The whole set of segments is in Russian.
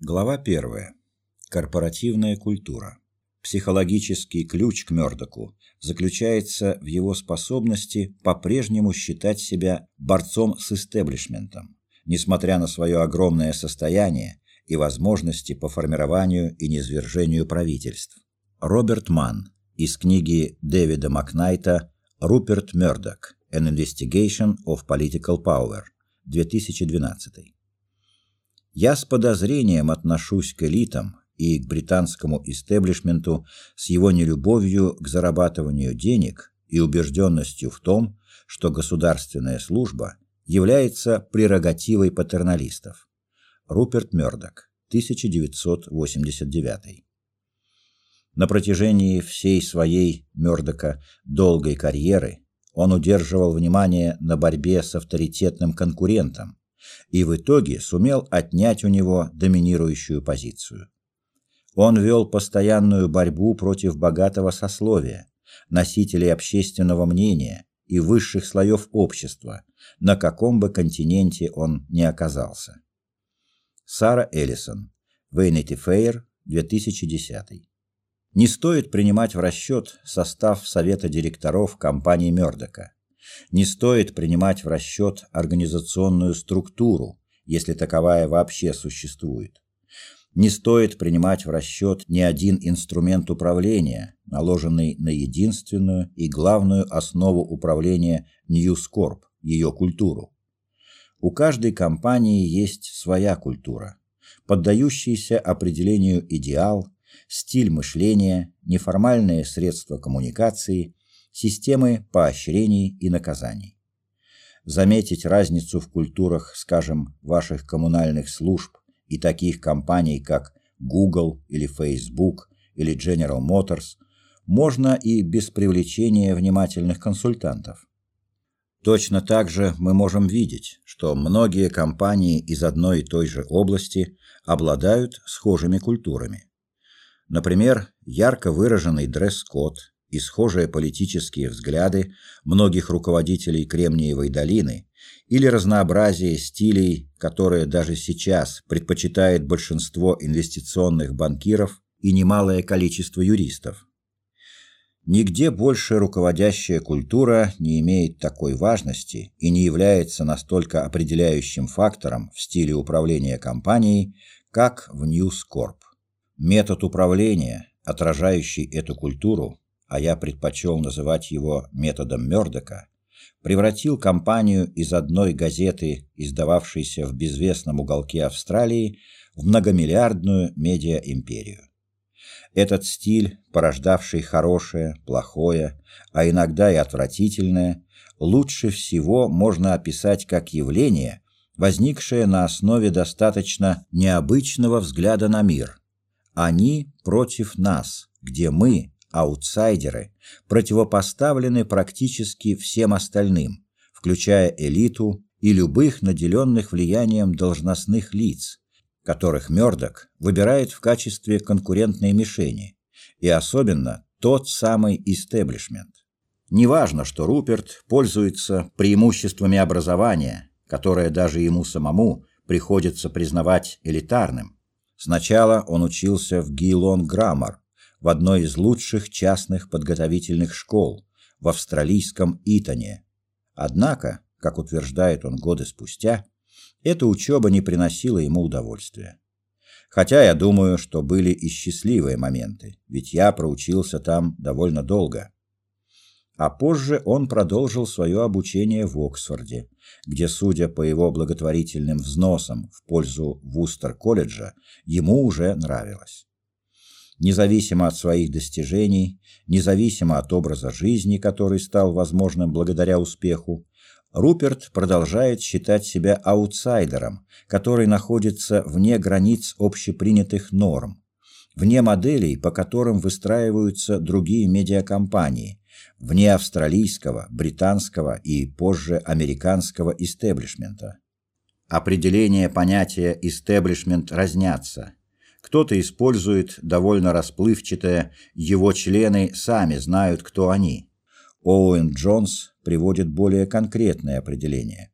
Глава 1. Корпоративная культура. Психологический ключ к Мёрдоку заключается в его способности по-прежнему считать себя борцом с истеблишментом, несмотря на свое огромное состояние и возможности по формированию и низвержению правительств. Роберт Манн из книги Дэвида Макнайта «Руперт Мёрдок. An Investigation of Political Power» 2012. Я с подозрением отношусь к элитам и к британскому истеблишменту с его нелюбовью к зарабатыванию денег и убежденностью в том, что государственная служба является прерогативой патерналистов. Руперт Мёрдок, 1989. На протяжении всей своей Мёрдока долгой карьеры он удерживал внимание на борьбе с авторитетным конкурентом, и в итоге сумел отнять у него доминирующую позицию. Он вел постоянную борьбу против богатого сословия, носителей общественного мнения и высших слоев общества, на каком бы континенте он ни оказался. Сара Эллисон, Vanity Fair, 2010. Не стоит принимать в расчет состав совета директоров компании Мёрдока не стоит принимать в расчет организационную структуру, если таковая вообще существует. Не стоит принимать в расчет ни один инструмент управления, наложенный на единственную и главную основу управления Corp, ее культуру. У каждой компании есть своя культура, поддающаяся определению идеал, стиль мышления, неформальные средства коммуникации системы поощрений и наказаний. Заметить разницу в культурах, скажем, ваших коммунальных служб и таких компаний, как Google или Facebook или General Motors, можно и без привлечения внимательных консультантов. Точно так же мы можем видеть, что многие компании из одной и той же области обладают схожими культурами. Например, ярко выраженный дресс-код и схожие политические взгляды многих руководителей Кремниевой долины или разнообразие стилей, которые даже сейчас предпочитает большинство инвестиционных банкиров и немалое количество юристов. Нигде больше руководящая культура не имеет такой важности и не является настолько определяющим фактором в стиле управления компанией, как в News Corp. Метод управления, отражающий эту культуру, а я предпочел называть его методом Мёрдока, превратил компанию из одной газеты, издававшейся в безвестном уголке Австралии, в многомиллиардную медиа-империю. Этот стиль, порождавший хорошее, плохое, а иногда и отвратительное, лучше всего можно описать как явление, возникшее на основе достаточно необычного взгляда на мир. Они против нас, где мы, аутсайдеры, противопоставлены практически всем остальным, включая элиту и любых наделенных влиянием должностных лиц, которых Мёрдок выбирает в качестве конкурентной мишени, и особенно тот самый истеблишмент. Неважно, что Руперт пользуется преимуществами образования, которое даже ему самому приходится признавать элитарным. Сначала он учился в Гейлон Граммар, в одной из лучших частных подготовительных школ в австралийском Итоне. Однако, как утверждает он годы спустя, эта учеба не приносила ему удовольствия. Хотя я думаю, что были и счастливые моменты, ведь я проучился там довольно долго. А позже он продолжил свое обучение в Оксфорде, где, судя по его благотворительным взносам в пользу Вустер-колледжа, ему уже нравилось независимо от своих достижений, независимо от образа жизни, который стал возможным благодаря успеху, Руперт продолжает считать себя аутсайдером, который находится вне границ общепринятых норм, вне моделей, по которым выстраиваются другие медиакомпании, вне австралийского, британского и позже американского истеблишмента. Определение понятия истеблишмент разнятся – кто-то использует довольно расплывчатое «его члены сами знают, кто они». Оуэн Джонс приводит более конкретное определение.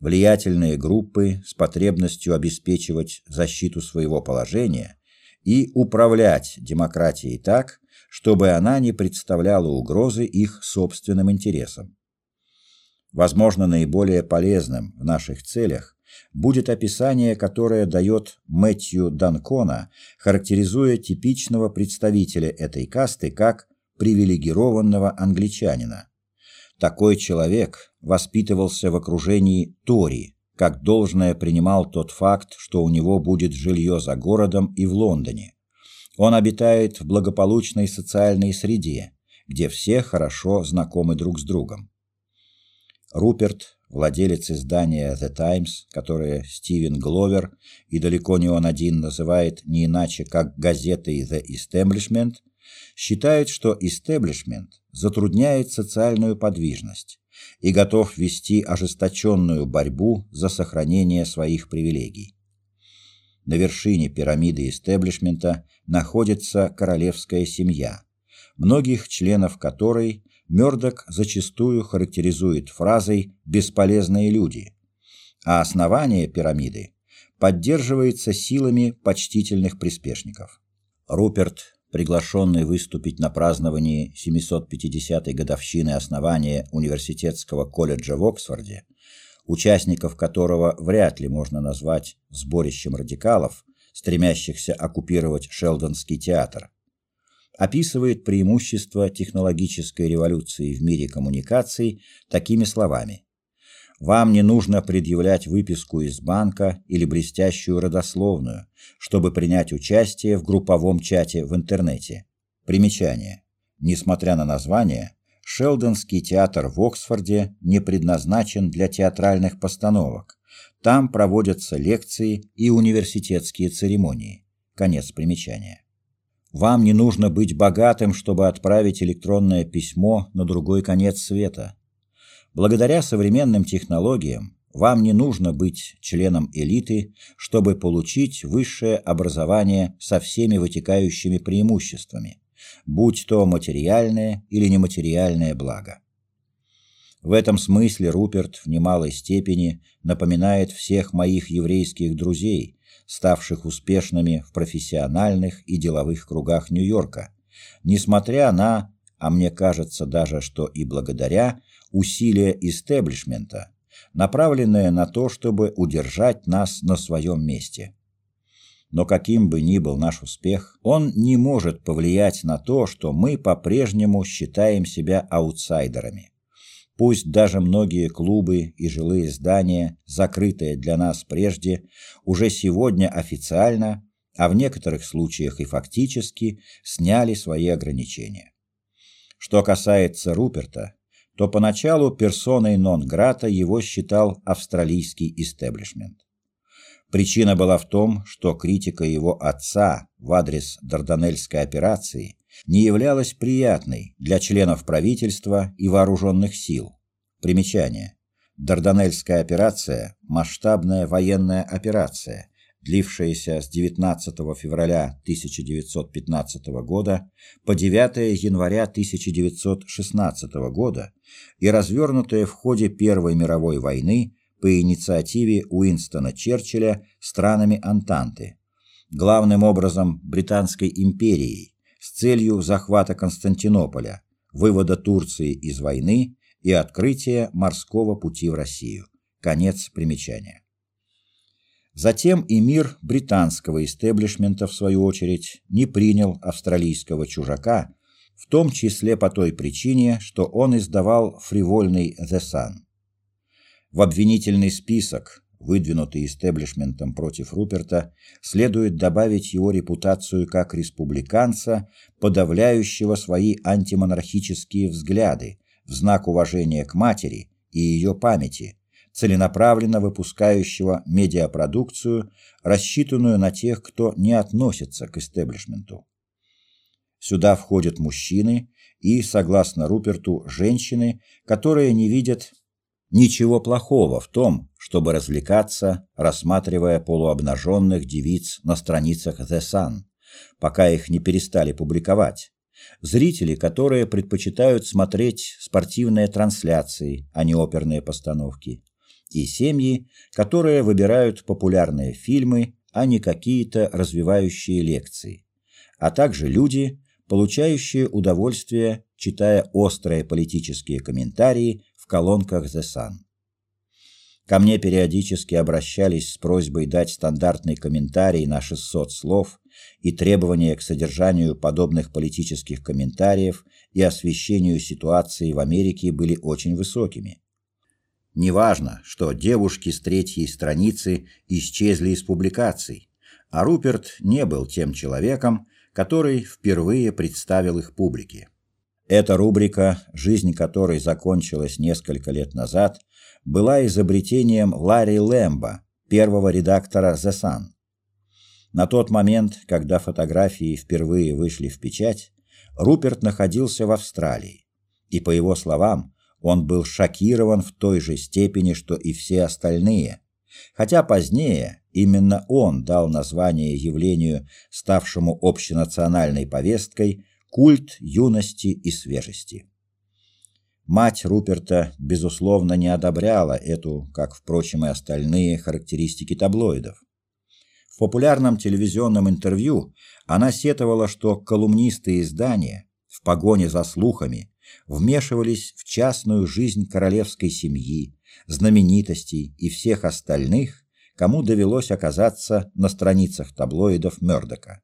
влиятельные группы с потребностью обеспечивать защиту своего положения и управлять демократией так, чтобы она не представляла угрозы их собственным интересам. Возможно, наиболее полезным в наших целях будет описание, которое дает Мэтью Данкона, характеризуя типичного представителя этой касты как привилегированного англичанина. Такой человек воспитывался в окружении Тори, как должное принимал тот факт, что у него будет жилье за городом и в Лондоне. Он обитает в благополучной социальной среде, где все хорошо знакомы друг с другом. Руперт, владелец издания The Times, которое Стивен Гловер, и далеко не он один называет не иначе, как газетой The Establishment, считает, что истеблишмент затрудняет социальную подвижность и готов вести ожесточенную борьбу за сохранение своих привилегий. На вершине пирамиды истеблишмента находится королевская семья, многих членов которой Мёрдок зачастую характеризует фразой «бесполезные люди», а основание пирамиды поддерживается силами почтительных приспешников. Руперт приглашенный выступить на праздновании 750-й годовщины основания университетского колледжа в Оксфорде, участников которого вряд ли можно назвать сборищем радикалов, стремящихся оккупировать Шелдонский театр, описывает преимущества технологической революции в мире коммуникаций такими словами: вам не нужно предъявлять выписку из банка или блестящую родословную, чтобы принять участие в групповом чате в интернете. Примечание. Несмотря на название, Шелдонский театр в Оксфорде не предназначен для театральных постановок. Там проводятся лекции и университетские церемонии. Конец примечания. Вам не нужно быть богатым, чтобы отправить электронное письмо на другой конец света. Благодаря современным технологиям вам не нужно быть членом элиты, чтобы получить высшее образование со всеми вытекающими преимуществами, будь то материальное или нематериальное благо. В этом смысле Руперт в немалой степени напоминает всех моих еврейских друзей, ставших успешными в профессиональных и деловых кругах Нью-Йорка, несмотря на, а мне кажется даже, что и благодаря усилия истеблишмента, направленные на то, чтобы удержать нас на своем месте. Но каким бы ни был наш успех, он не может повлиять на то, что мы по-прежнему считаем себя аутсайдерами. Пусть даже многие клубы и жилые здания, закрытые для нас прежде, уже сегодня официально, а в некоторых случаях и фактически, сняли свои ограничения. Что касается Руперта, то поначалу персоной нон-грата его считал австралийский истеблишмент. Причина была в том, что критика его отца в адрес Дарданельской операции не являлась приятной для членов правительства и вооруженных сил. Примечание. Дарданельская операция – масштабная военная операция, длившаяся с 19 февраля 1915 года по 9 января 1916 года и развернутая в ходе Первой мировой войны по инициативе Уинстона Черчилля странами Антанты, главным образом Британской империей, с целью захвата Константинополя, вывода Турции из войны и открытия морского пути в Россию. Конец примечания. Затем и мир британского истеблишмента, в свою очередь, не принял австралийского чужака, в том числе по той причине, что он издавал фривольный «The Sun». В обвинительный список, выдвинутый истеблишментом против Руперта, следует добавить его репутацию как республиканца, подавляющего свои антимонархические взгляды в знак уважения к матери и ее памяти, целенаправленно выпускающего медиапродукцию, рассчитанную на тех, кто не относится к истеблишменту. Сюда входят мужчины и, согласно Руперту, женщины, которые не видят ничего плохого в том, чтобы развлекаться, рассматривая полуобнаженных девиц на страницах The Sun, пока их не перестали публиковать. Зрители, которые предпочитают смотреть спортивные трансляции, а не оперные постановки и семьи, которые выбирают популярные фильмы, а не какие-то развивающие лекции, а также люди, получающие удовольствие, читая острые политические комментарии колонках The Sun. Ко мне периодически обращались с просьбой дать стандартный комментарий на 600 слов, и требования к содержанию подобных политических комментариев и освещению ситуации в Америке были очень высокими. Неважно, что девушки с третьей страницы исчезли из публикаций, а Руперт не был тем человеком, который впервые представил их публике. Эта рубрика, жизнь которой закончилась несколько лет назад, была изобретением Ларри Лэмбо, первого редактора The Sun. На тот момент, когда фотографии впервые вышли в печать, Руперт находился в Австралии, и по его словам, он был шокирован в той же степени, что и все остальные, хотя позднее именно он дал название явлению, ставшему общенациональной повесткой культ юности и свежести. Мать Руперта безусловно не одобряла эту, как впрочем и остальные характеристики таблоидов. В популярном телевизионном интервью она сетовала, что колумнисты издания в погоне за слухами вмешивались в частную жизнь королевской семьи, знаменитостей и всех остальных, кому довелось оказаться на страницах таблоидов Мёрдока.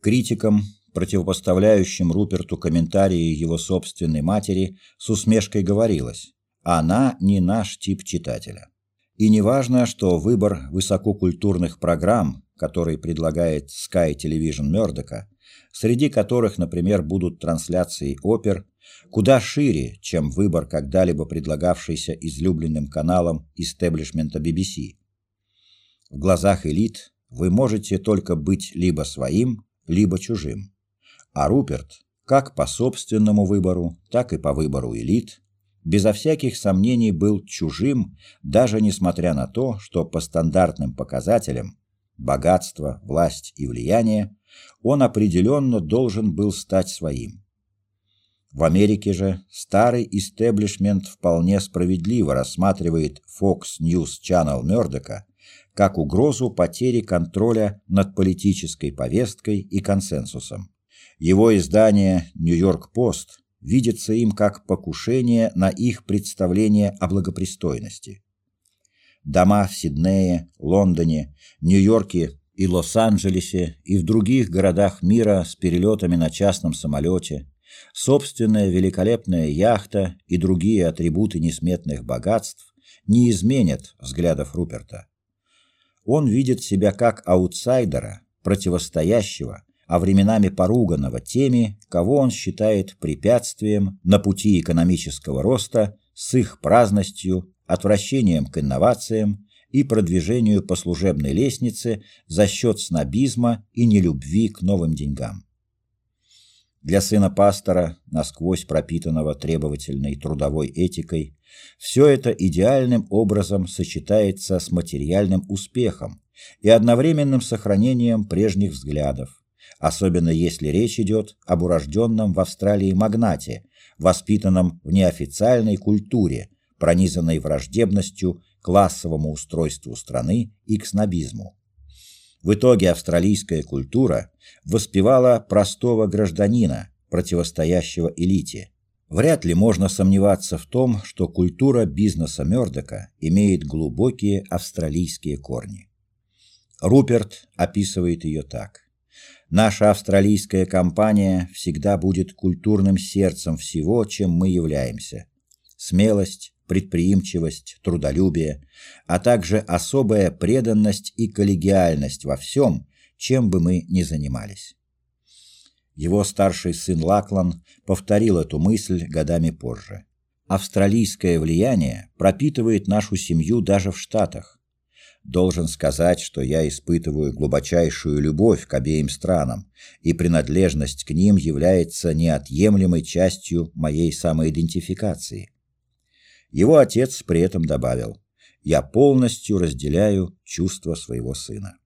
Критикам, противопоставляющим Руперту комментарии его собственной матери, с усмешкой говорилось: "Она не наш тип читателя". И неважно, что выбор высококультурных программ, который предлагает Sky Television Мёрдока, среди которых, например, будут трансляции опер, куда шире, чем выбор когда-либо предлагавшийся излюбленным каналом истеблишмента BBC. В глазах элит вы можете только быть либо своим, либо чужим. А Руперт, как по собственному выбору, так и по выбору элит, безо всяких сомнений был чужим, даже несмотря на то, что по стандартным показателям богатство, власть и влияние он определенно должен был стать своим. В Америке же старый истеблишмент вполне справедливо рассматривает Fox News Channel Мёрдока как угрозу потери контроля над политической повесткой и консенсусом. Его издание Нью-Йорк Пост видится им как покушение на их представление о благопристойности. Дома в Сиднее, Лондоне, Нью-Йорке и Лос-Анджелесе и в других городах мира с перелетами на частном самолете, собственная великолепная яхта и другие атрибуты несметных богатств не изменят взглядов Руперта. Он видит себя как аутсайдера, противостоящего а временами поруганного теми, кого он считает препятствием на пути экономического роста с их праздностью, отвращением к инновациям и продвижению по служебной лестнице за счет снобизма и нелюбви к новым деньгам. Для сына пастора, насквозь пропитанного требовательной трудовой этикой, все это идеальным образом сочетается с материальным успехом и одновременным сохранением прежних взглядов, особенно если речь идет об урожденном в Австралии магнате, воспитанном в неофициальной культуре, пронизанной враждебностью классовому устройству страны и к снобизму. В итоге австралийская культура воспевала простого гражданина, противостоящего элите. Вряд ли можно сомневаться в том, что культура бизнеса Мёрдока имеет глубокие австралийские корни. Руперт описывает ее так: Наша австралийская компания всегда будет культурным сердцем всего, чем мы являемся. Смелость, предприимчивость, трудолюбие, а также особая преданность и коллегиальность во всем, чем бы мы ни занимались. Его старший сын Лаклан повторил эту мысль годами позже. Австралийское влияние пропитывает нашу семью даже в Штатах. Должен сказать, что я испытываю глубочайшую любовь к обеим странам, и принадлежность к ним является неотъемлемой частью моей самоидентификации. Его отец при этом добавил: "Я полностью разделяю чувства своего сына".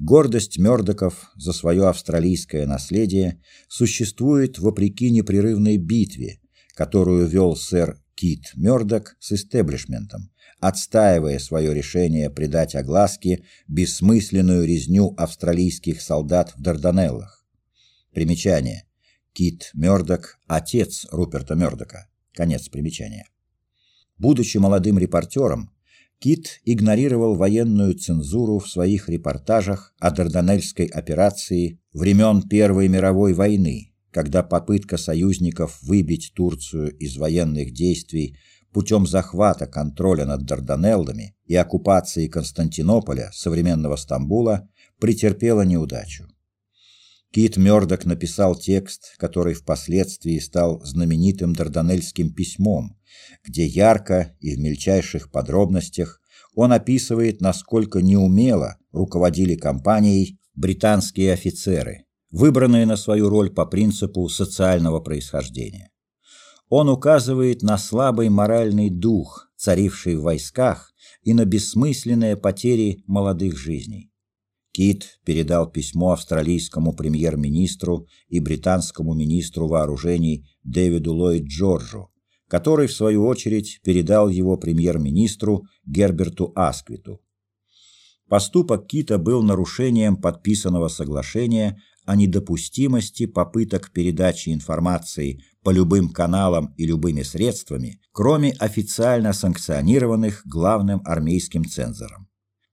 Гордость Мёрдоков за свое австралийское наследие существует вопреки непрерывной битве, которую вел сэр Кит Мёрдок с истеблишментом, отстаивая свое решение придать огласке бессмысленную резню австралийских солдат в Дарданеллах. Примечание. Кит Мёрдок – отец Руперта Мёрдока. Конец примечания. Будучи молодым репортером, Кит игнорировал военную цензуру в своих репортажах о Дарданельской операции времен Первой мировой войны, когда попытка союзников выбить Турцию из военных действий путем захвата контроля над Дарданеллами и оккупации Константинополя, современного Стамбула, претерпела неудачу. Кит Мёрдок написал текст, который впоследствии стал знаменитым Дарданельским письмом, где ярко и в мельчайших подробностях он описывает, насколько неумело руководили кампанией британские офицеры, выбранные на свою роль по принципу социального происхождения. Он указывает на слабый моральный дух, царивший в войсках, и на бессмысленные потери молодых жизней. Кит передал письмо австралийскому премьер-министру и британскому министру вооружений Дэвиду Ллойд Джорджу, который в свою очередь передал его премьер-министру Герберту Асквиту. Поступок Кита был нарушением подписанного соглашения о недопустимости попыток передачи информации по любым каналам и любыми средствами, кроме официально санкционированных главным армейским цензором.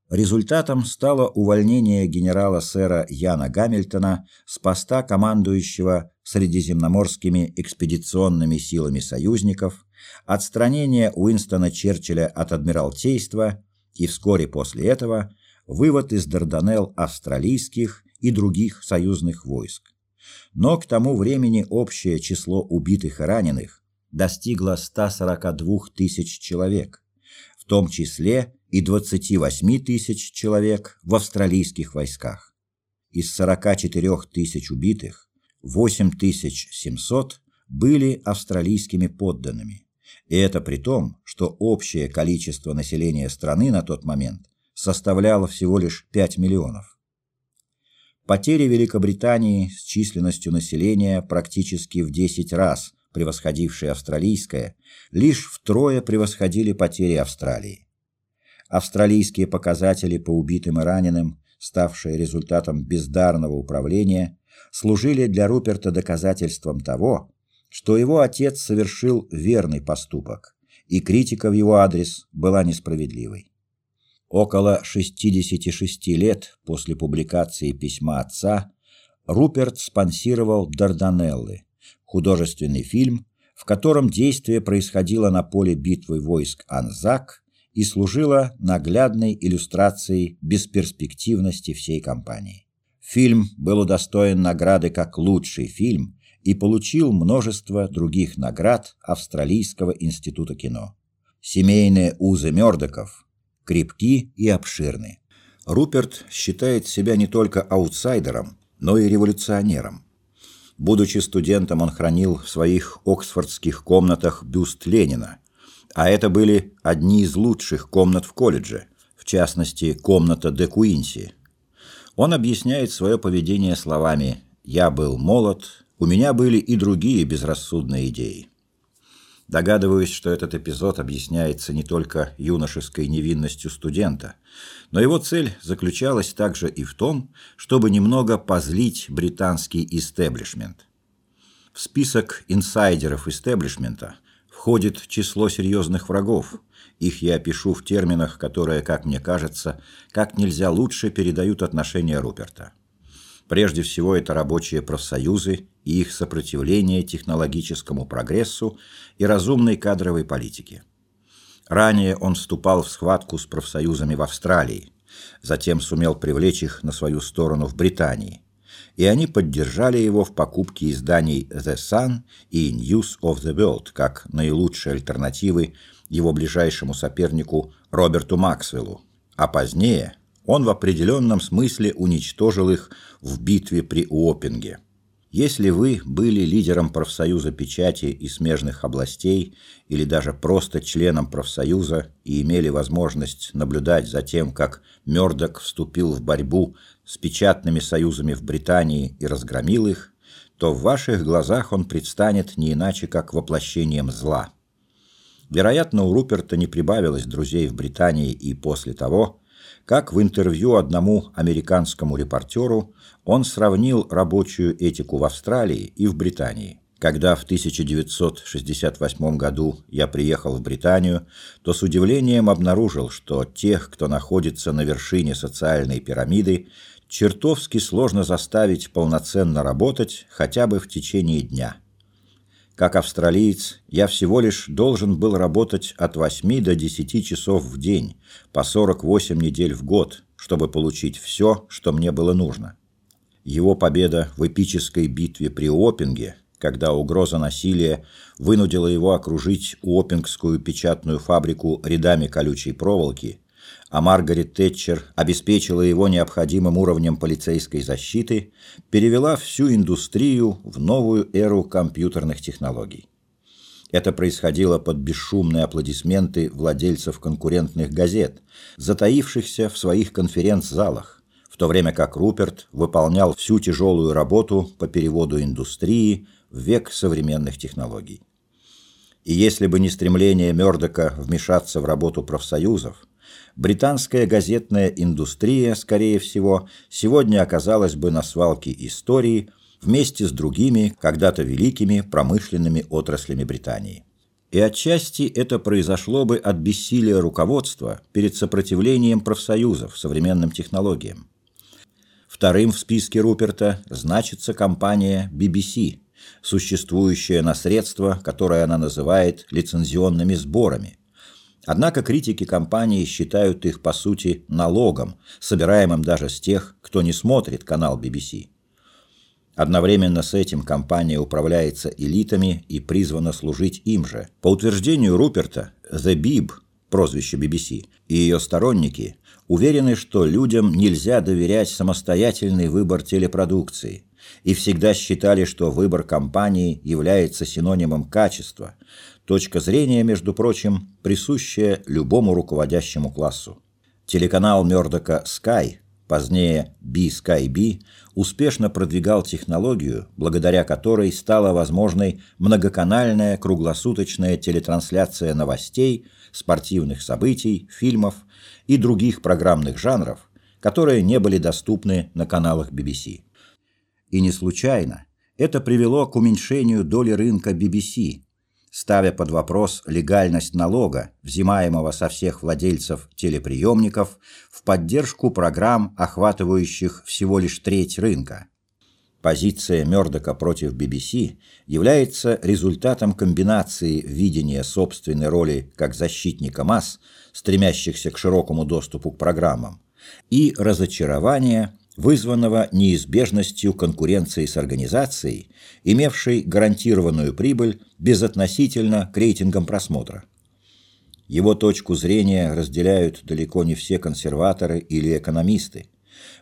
Результатом стало увольнение генерала сэра Яна Гамильтона с поста командующего Средиземноморскими экспедиционными силами союзников, отстранение Уинстона Черчилля от адмиралтейства и вскоре после этого вывод из Дарданелл австралийских и других союзных войск. Но к тому времени общее число убитых и раненых достигло 142 тысяч человек, в том числе и 28 тысяч человек в австралийских войсках. Из 44 тысяч убитых 8700 были австралийскими подданными. И это при том, что общее количество населения страны на тот момент составляло всего лишь 5 миллионов. Потери Великобритании с численностью населения практически в 10 раз превосходившие австралийское, лишь втрое превосходили потери Австралии. Австралийские показатели по убитым и раненым, ставшие результатом бездарного управления, служили для Руперта доказательством того, что его отец совершил верный поступок, и критика в его адрес была несправедливой. Около 66 лет после публикации письма отца Руперт спонсировал Дарданеллы, художественный фильм, в котором действие происходило на поле битвы войск Анзак и служила наглядной иллюстрацией бесперспективности всей кампании. Фильм был удостоен награды как лучший фильм и получил множество других наград Австралийского института кино. Семейные узы Мёрдоков крепки и обширны. Руперт считает себя не только аутсайдером, но и революционером. Будучи студентом, он хранил в своих оксфордских комнатах бюст Ленина, а это были одни из лучших комнат в колледже, в частности, комната де Куинси. Он объясняет свое поведение словами «Я был молод, у меня были и другие безрассудные идеи». Догадываюсь, что этот эпизод объясняется не только юношеской невинностью студента, но его цель заключалась также и в том, чтобы немного позлить британский истеблишмент. В список инсайдеров истеблишмента входит число серьезных врагов. Их я опишу в терминах, которые, как мне кажется, как нельзя лучше передают отношения Руперта. Прежде всего, это рабочие профсоюзы и их сопротивление технологическому прогрессу и разумной кадровой политике. Ранее он вступал в схватку с профсоюзами в Австралии, затем сумел привлечь их на свою сторону в Британии и они поддержали его в покупке изданий The Sun и News of the World как наилучшие альтернативы его ближайшему сопернику Роберту Максвеллу, а позднее он в определенном смысле уничтожил их в битве при Уоппинге. Если вы были лидером профсоюза печати и смежных областей или даже просто членом профсоюза и имели возможность наблюдать за тем, как Мёрдок вступил в борьбу с печатными союзами в Британии и разгромил их, то в ваших глазах он предстанет не иначе, как воплощением зла. Вероятно, у Руперта не прибавилось друзей в Британии и после того, как в интервью одному американскому репортеру он сравнил рабочую этику в Австралии и в Британии. Когда в 1968 году я приехал в Британию, то с удивлением обнаружил, что тех, кто находится на вершине социальной пирамиды, чертовски сложно заставить полноценно работать хотя бы в течение дня. Как австралиец, я всего лишь должен был работать от 8 до 10 часов в день, по 48 недель в год, чтобы получить все, что мне было нужно. Его победа в эпической битве при Опинге – когда угроза насилия вынудила его окружить Уоппингскую печатную фабрику рядами колючей проволоки, а Маргарет Тэтчер обеспечила его необходимым уровнем полицейской защиты, перевела всю индустрию в новую эру компьютерных технологий. Это происходило под бесшумные аплодисменты владельцев конкурентных газет, затаившихся в своих конференц-залах, в то время как Руперт выполнял всю тяжелую работу по переводу индустрии в век современных технологий. И если бы не стремление Мёрдока вмешаться в работу профсоюзов, британская газетная индустрия, скорее всего, сегодня оказалась бы на свалке истории вместе с другими, когда-то великими промышленными отраслями Британии. И отчасти это произошло бы от бессилия руководства перед сопротивлением профсоюзов современным технологиям. Вторым в списке Руперта значится компания BBC – существующее на средства, которое она называет лицензионными сборами. Однако критики компании считают их, по сути, налогом, собираемым даже с тех, кто не смотрит канал BBC. Одновременно с этим компания управляется элитами и призвана служить им же. По утверждению Руперта, The Bib, прозвище BBC, и ее сторонники уверены, что людям нельзя доверять самостоятельный выбор телепродукции и всегда считали, что выбор компании является синонимом качества, точка зрения, между прочим, присущая любому руководящему классу. Телеканал Мёрдока Sky, позднее B-Sky-B, успешно продвигал технологию, благодаря которой стала возможной многоканальная круглосуточная телетрансляция новостей, спортивных событий, фильмов и других программных жанров, которые не были доступны на каналах BBC. И не случайно это привело к уменьшению доли рынка BBC, ставя под вопрос легальность налога, взимаемого со всех владельцев телеприемников, в поддержку программ, охватывающих всего лишь треть рынка. Позиция Мёрдока против BBC является результатом комбинации видения собственной роли как защитника масс, стремящихся к широкому доступу к программам, и разочарования вызванного неизбежностью конкуренции с организацией, имевшей гарантированную прибыль безотносительно к рейтингам просмотра. Его точку зрения разделяют далеко не все консерваторы или экономисты.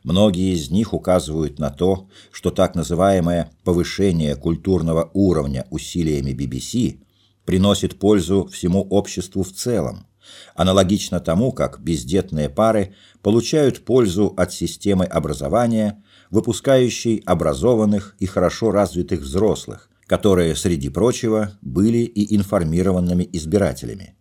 Многие из них указывают на то, что так называемое повышение культурного уровня усилиями BBC приносит пользу всему обществу в целом, аналогично тому, как бездетные пары получают пользу от системы образования, выпускающей образованных и хорошо развитых взрослых, которые, среди прочего, были и информированными избирателями.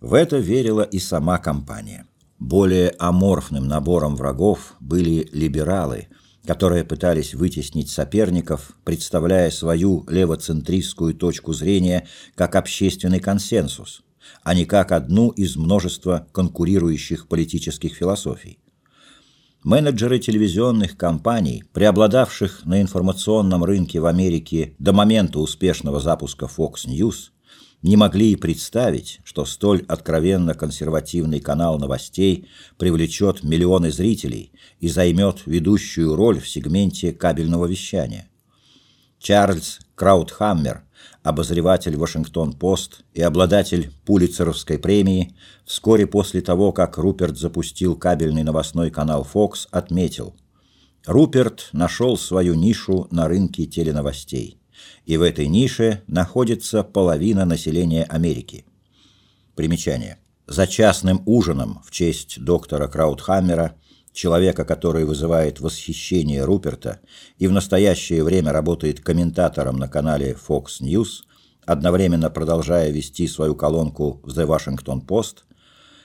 В это верила и сама компания. Более аморфным набором врагов были либералы, которые пытались вытеснить соперников, представляя свою левоцентристскую точку зрения как общественный консенсус – а не как одну из множества конкурирующих политических философий. Менеджеры телевизионных компаний, преобладавших на информационном рынке в Америке до момента успешного запуска Fox News, не могли и представить, что столь откровенно консервативный канал новостей привлечет миллионы зрителей и займет ведущую роль в сегменте кабельного вещания. Чарльз Краудхаммер обозреватель «Вашингтон-Пост» и обладатель Пулитцеровской премии, вскоре после того, как Руперт запустил кабельный новостной канал Fox, отметил «Руперт нашел свою нишу на рынке теленовостей, и в этой нише находится половина населения Америки». Примечание. За частным ужином в честь доктора Краудхаммера – человека, который вызывает восхищение Руперта и в настоящее время работает комментатором на канале Fox News, одновременно продолжая вести свою колонку в The Washington Post,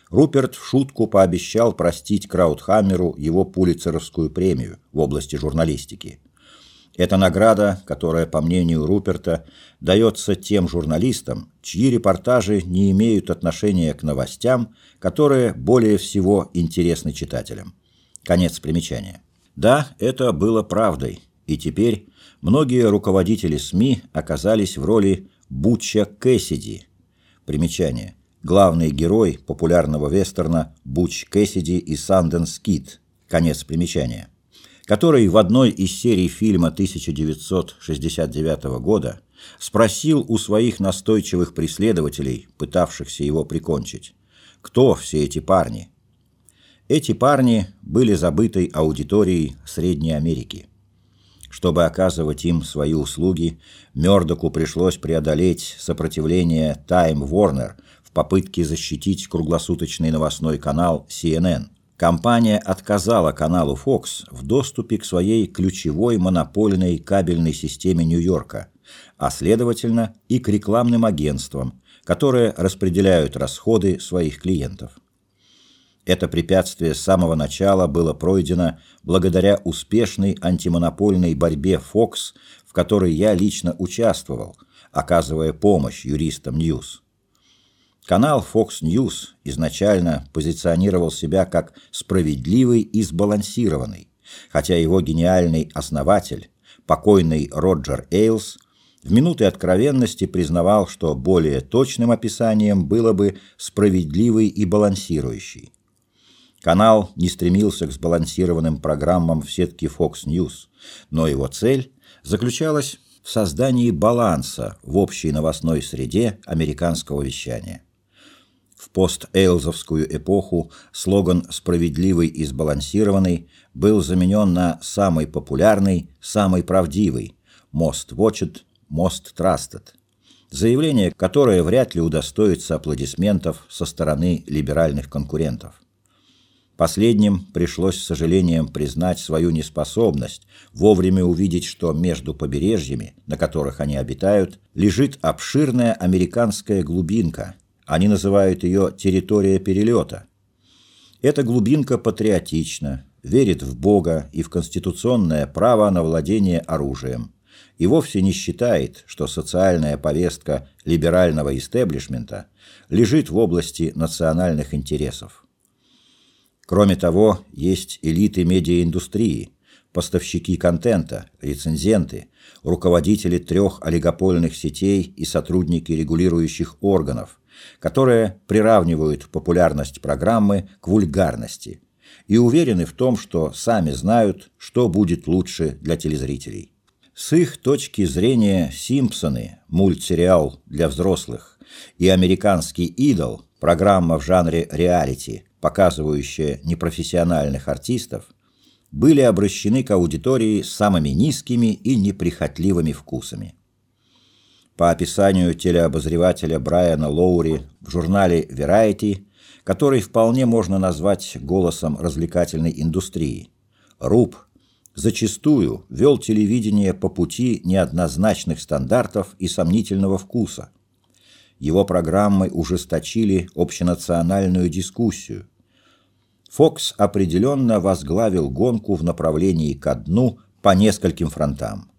Руперт в шутку пообещал простить Краудхаммеру его пулицеровскую премию в области журналистики. Это награда, которая, по мнению Руперта, дается тем журналистам, чьи репортажи не имеют отношения к новостям, которые более всего интересны читателям. Конец примечания. Да, это было правдой, и теперь многие руководители СМИ оказались в роли Буча Кэссиди. Примечание. Главный герой популярного вестерна Буч Кэссиди и Санденс Кит. Конец примечания который в одной из серий фильма 1969 года спросил у своих настойчивых преследователей, пытавшихся его прикончить, кто все эти парни. Эти парни были забытой аудиторией Средней Америки. Чтобы оказывать им свои услуги, Мёрдоку пришлось преодолеть сопротивление Time Warner в попытке защитить круглосуточный новостной канал CNN – компания отказала каналу Fox в доступе к своей ключевой монопольной кабельной системе Нью-Йорка, а следовательно и к рекламным агентствам, которые распределяют расходы своих клиентов. Это препятствие с самого начала было пройдено благодаря успешной антимонопольной борьбе Fox, в которой я лично участвовал, оказывая помощь юристам News. Канал Fox News изначально позиционировал себя как справедливый и сбалансированный, хотя его гениальный основатель, покойный Роджер Эйлс, в минуты откровенности признавал, что более точным описанием было бы справедливый и балансирующий. Канал не стремился к сбалансированным программам в сетке Fox News, но его цель заключалась в создании баланса в общей новостной среде американского вещания. В пост-эйлзовскую эпоху слоган «справедливый и сбалансированный» был заменен на самый популярный, самый правдивый «Most Watched, Most Trusted», заявление, которое вряд ли удостоится аплодисментов со стороны либеральных конкурентов. Последним пришлось с сожалением признать свою неспособность вовремя увидеть, что между побережьями, на которых они обитают, лежит обширная американская глубинка – они называют ее «территория перелета». Эта глубинка патриотична, верит в Бога и в конституционное право на владение оружием и вовсе не считает, что социальная повестка либерального истеблишмента лежит в области национальных интересов. Кроме того, есть элиты медиаиндустрии, поставщики контента, рецензенты, руководители трех олигопольных сетей и сотрудники регулирующих органов – которые приравнивают популярность программы к вульгарности и уверены в том, что сами знают, что будет лучше для телезрителей. С их точки зрения «Симпсоны» – мультсериал для взрослых, и «Американский идол» – программа в жанре реалити, показывающая непрофессиональных артистов, были обращены к аудитории с самыми низкими и неприхотливыми вкусами. По описанию телеобозревателя Брайана Лоури в журнале Variety, который вполне можно назвать голосом развлекательной индустрии, Руб зачастую вел телевидение по пути неоднозначных стандартов и сомнительного вкуса. Его программы ужесточили общенациональную дискуссию. Фокс определенно возглавил гонку в направлении ко дну по нескольким фронтам.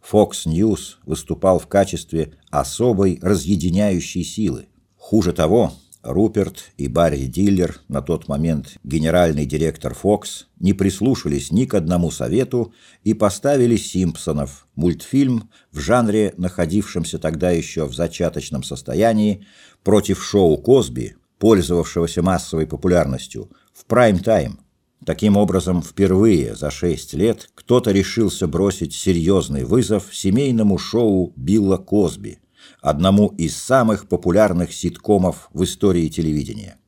Fox News выступал в качестве особой разъединяющей силы. Хуже того, Руперт и Барри Диллер, на тот момент генеральный директор Fox, не прислушались ни к одному совету и поставили «Симпсонов» мультфильм в жанре, находившемся тогда еще в зачаточном состоянии, против шоу «Косби», пользовавшегося массовой популярностью, в прайм-тайм – Таким образом, впервые за шесть лет кто-то решился бросить серьезный вызов семейному шоу Билла Косби, одному из самых популярных ситкомов в истории телевидения.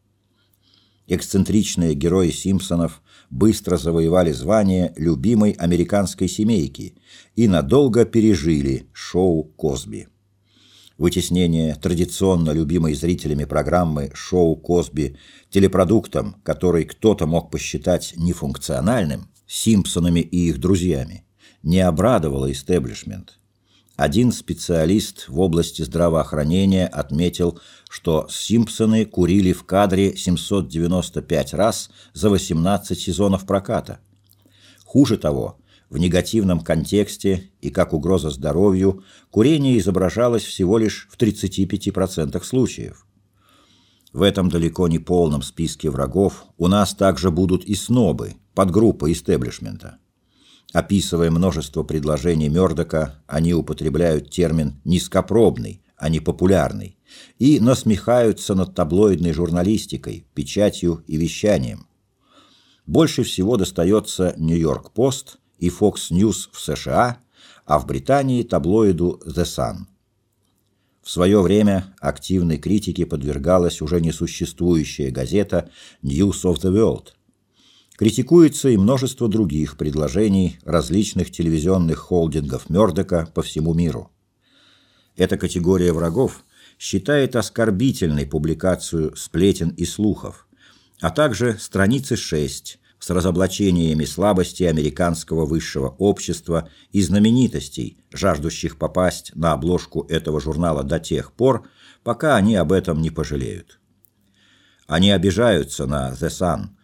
Эксцентричные герои «Симпсонов» быстро завоевали звание любимой американской семейки и надолго пережили шоу «Косби» вытеснение традиционно любимой зрителями программы «Шоу Косби» телепродуктом, который кто-то мог посчитать нефункциональным, Симпсонами и их друзьями, не обрадовало истеблишмент. Один специалист в области здравоохранения отметил, что Симпсоны курили в кадре 795 раз за 18 сезонов проката. Хуже того, в негативном контексте и как угроза здоровью курение изображалось всего лишь в 35% случаев. В этом далеко не полном списке врагов у нас также будут и снобы, подгруппа истеблишмента. Описывая множество предложений Мёрдока, они употребляют термин «низкопробный», а не «популярный», и насмехаются над таблоидной журналистикой, печатью и вещанием. Больше всего достается «Нью-Йорк Пост» и Fox News в США, а в Британии таблоиду «The Sun». В свое время активной критике подвергалась уже несуществующая газета «News of the World», Критикуется и множество других предложений различных телевизионных холдингов Мёрдока по всему миру. Эта категория врагов считает оскорбительной публикацию сплетен и слухов, а также страницы 6 с разоблачениями слабости американского высшего общества и знаменитостей, жаждущих попасть на обложку этого журнала до тех пор, пока они об этом не пожалеют. Они обижаются на The Sun –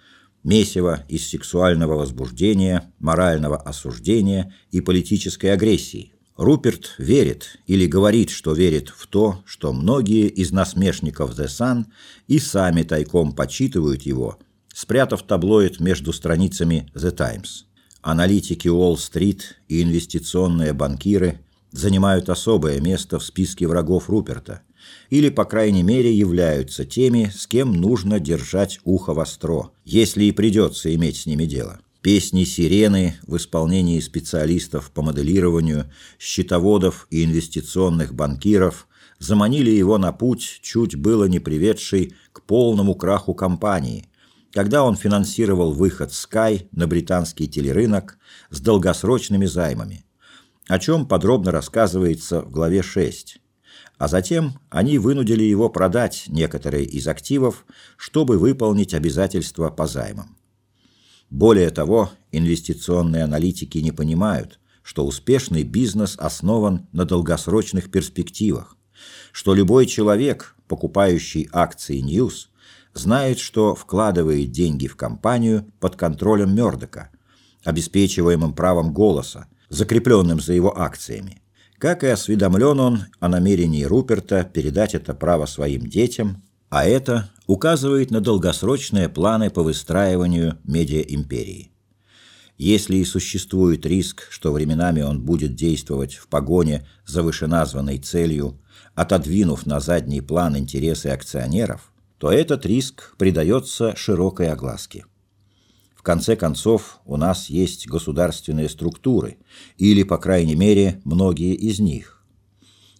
месиво из сексуального возбуждения, морального осуждения и политической агрессии. Руперт верит или говорит, что верит в то, что многие из насмешников The Sun и сами тайком почитывают его, спрятав таблоид между страницами The Times. Аналитики Уолл-стрит и инвестиционные банкиры занимают особое место в списке врагов Руперта – или, по крайней мере, являются теми, с кем нужно держать ухо востро, если и придется иметь с ними дело. Песни «Сирены» в исполнении специалистов по моделированию, счетоводов и инвестиционных банкиров заманили его на путь, чуть было не приведший к полному краху компании, когда он финансировал выход Sky на британский телерынок с долгосрочными займами, о чем подробно рассказывается в главе 6 а затем они вынудили его продать некоторые из активов, чтобы выполнить обязательства по займам. Более того, инвестиционные аналитики не понимают, что успешный бизнес основан на долгосрочных перспективах, что любой человек, покупающий акции News, знает, что вкладывает деньги в компанию под контролем Мёрдока, обеспечиваемым правом голоса, закрепленным за его акциями, как и осведомлен он о намерении Руперта передать это право своим детям, а это указывает на долгосрочные планы по выстраиванию медиаимперии. Если и существует риск, что временами он будет действовать в погоне за вышеназванной целью, отодвинув на задний план интересы акционеров, то этот риск придается широкой огласке конце концов, у нас есть государственные структуры, или, по крайней мере, многие из них.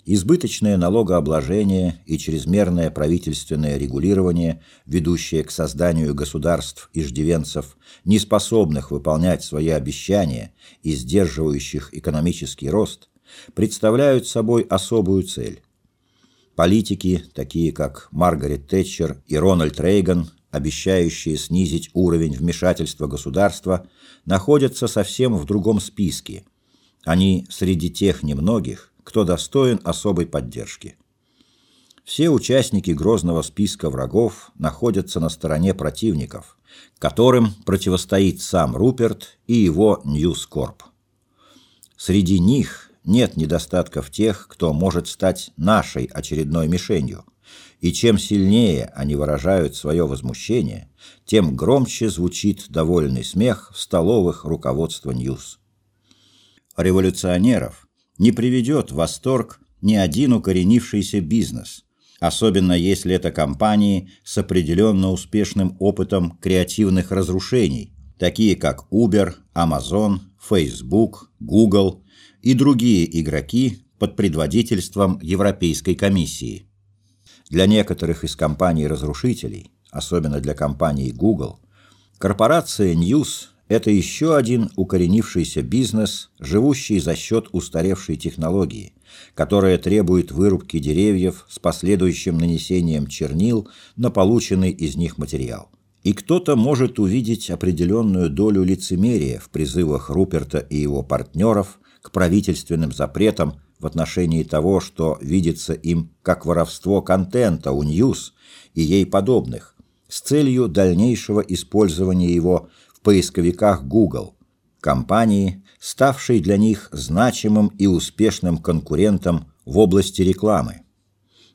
Избыточное налогообложение и чрезмерное правительственное регулирование, ведущее к созданию государств-иждивенцев, не способных выполнять свои обещания и сдерживающих экономический рост, представляют собой особую цель. Политики, такие как Маргарет Тэтчер и Рональд Рейган, обещающие снизить уровень вмешательства государства, находятся совсем в другом списке. Они среди тех немногих, кто достоин особой поддержки. Все участники грозного списка врагов находятся на стороне противников, которым противостоит сам Руперт и его Ньюскорп. Среди них нет недостатков тех, кто может стать нашей очередной мишенью – и чем сильнее они выражают свое возмущение, тем громче звучит довольный смех в столовых руководства News. Революционеров не приведет в восторг ни один укоренившийся бизнес, особенно если это компании с определенно успешным опытом креативных разрушений, такие как Uber, Amazon, Facebook, Google и другие игроки под предводительством Европейской комиссии. Для некоторых из компаний-разрушителей, особенно для компании Google, корпорация News – это еще один укоренившийся бизнес, живущий за счет устаревшей технологии, которая требует вырубки деревьев с последующим нанесением чернил на полученный из них материал. И кто-то может увидеть определенную долю лицемерия в призывах Руперта и его партнеров к правительственным запретам в отношении того, что видится им как воровство контента у News и ей подобных, с целью дальнейшего использования его в поисковиках Google, компании, ставшей для них значимым и успешным конкурентом в области рекламы.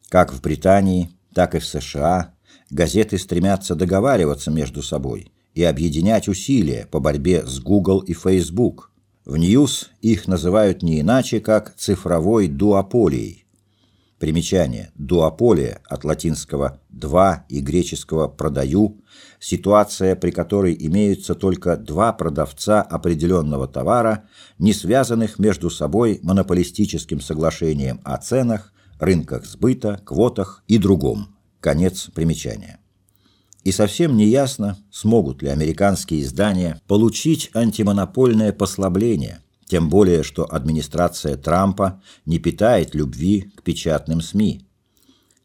Как в Британии, так и в США газеты стремятся договариваться между собой и объединять усилия по борьбе с Google и Facebook. В News их называют не иначе, как цифровой дуополией. Примечание. Дуополия от латинского «два» и греческого «продаю» – ситуация, при которой имеются только два продавца определенного товара, не связанных между собой монополистическим соглашением о ценах, рынках сбыта, квотах и другом. Конец примечания. И совсем не ясно, смогут ли американские издания получить антимонопольное послабление, тем более что администрация Трампа не питает любви к печатным СМИ.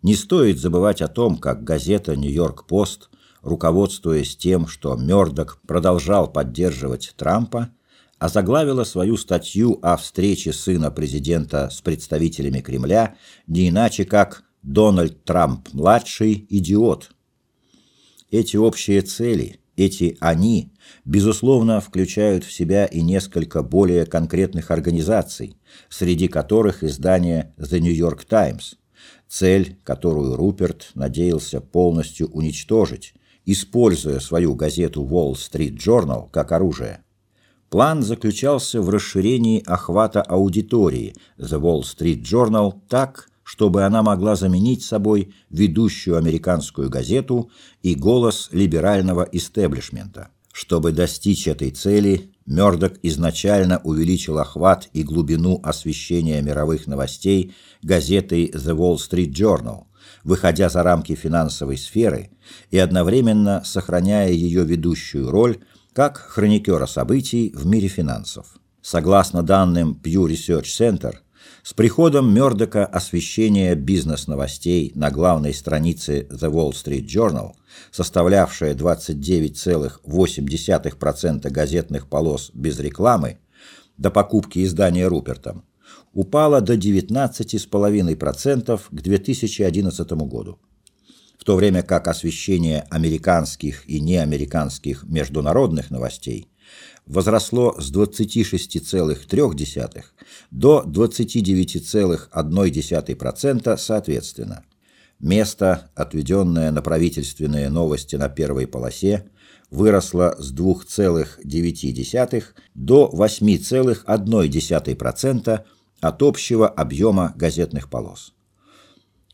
Не стоит забывать о том, как газета «Нью-Йорк-Пост», руководствуясь тем, что Мёрдок продолжал поддерживать Трампа, озаглавила свою статью о встрече сына президента с представителями Кремля не иначе как «Дональд Трамп-младший идиот». Эти общие цели, эти «они» безусловно включают в себя и несколько более конкретных организаций, среди которых издание «The New York Times», цель, которую Руперт надеялся полностью уничтожить, используя свою газету Wall Street Journal как оружие. План заключался в расширении охвата аудитории The Wall Street Journal так, чтобы она могла заменить собой ведущую американскую газету и голос либерального истеблишмента. Чтобы достичь этой цели, Мёрдок изначально увеличил охват и глубину освещения мировых новостей газетой The Wall Street Journal, выходя за рамки финансовой сферы и одновременно сохраняя ее ведущую роль как хроникера событий в мире финансов. Согласно данным Pew Research Center, с приходом Мёрдока освещение бизнес-новостей на главной странице The Wall Street Journal, составлявшее 29,8% газетных полос без рекламы, до покупки издания Рупертом, упало до 19,5% к 2011 году в то время как освещение американских и неамериканских международных новостей возросло с 26,3 до 29,1% соответственно. Место, отведенное на правительственные новости на первой полосе, выросло с 2,9 до 8,1% от общего объема газетных полос.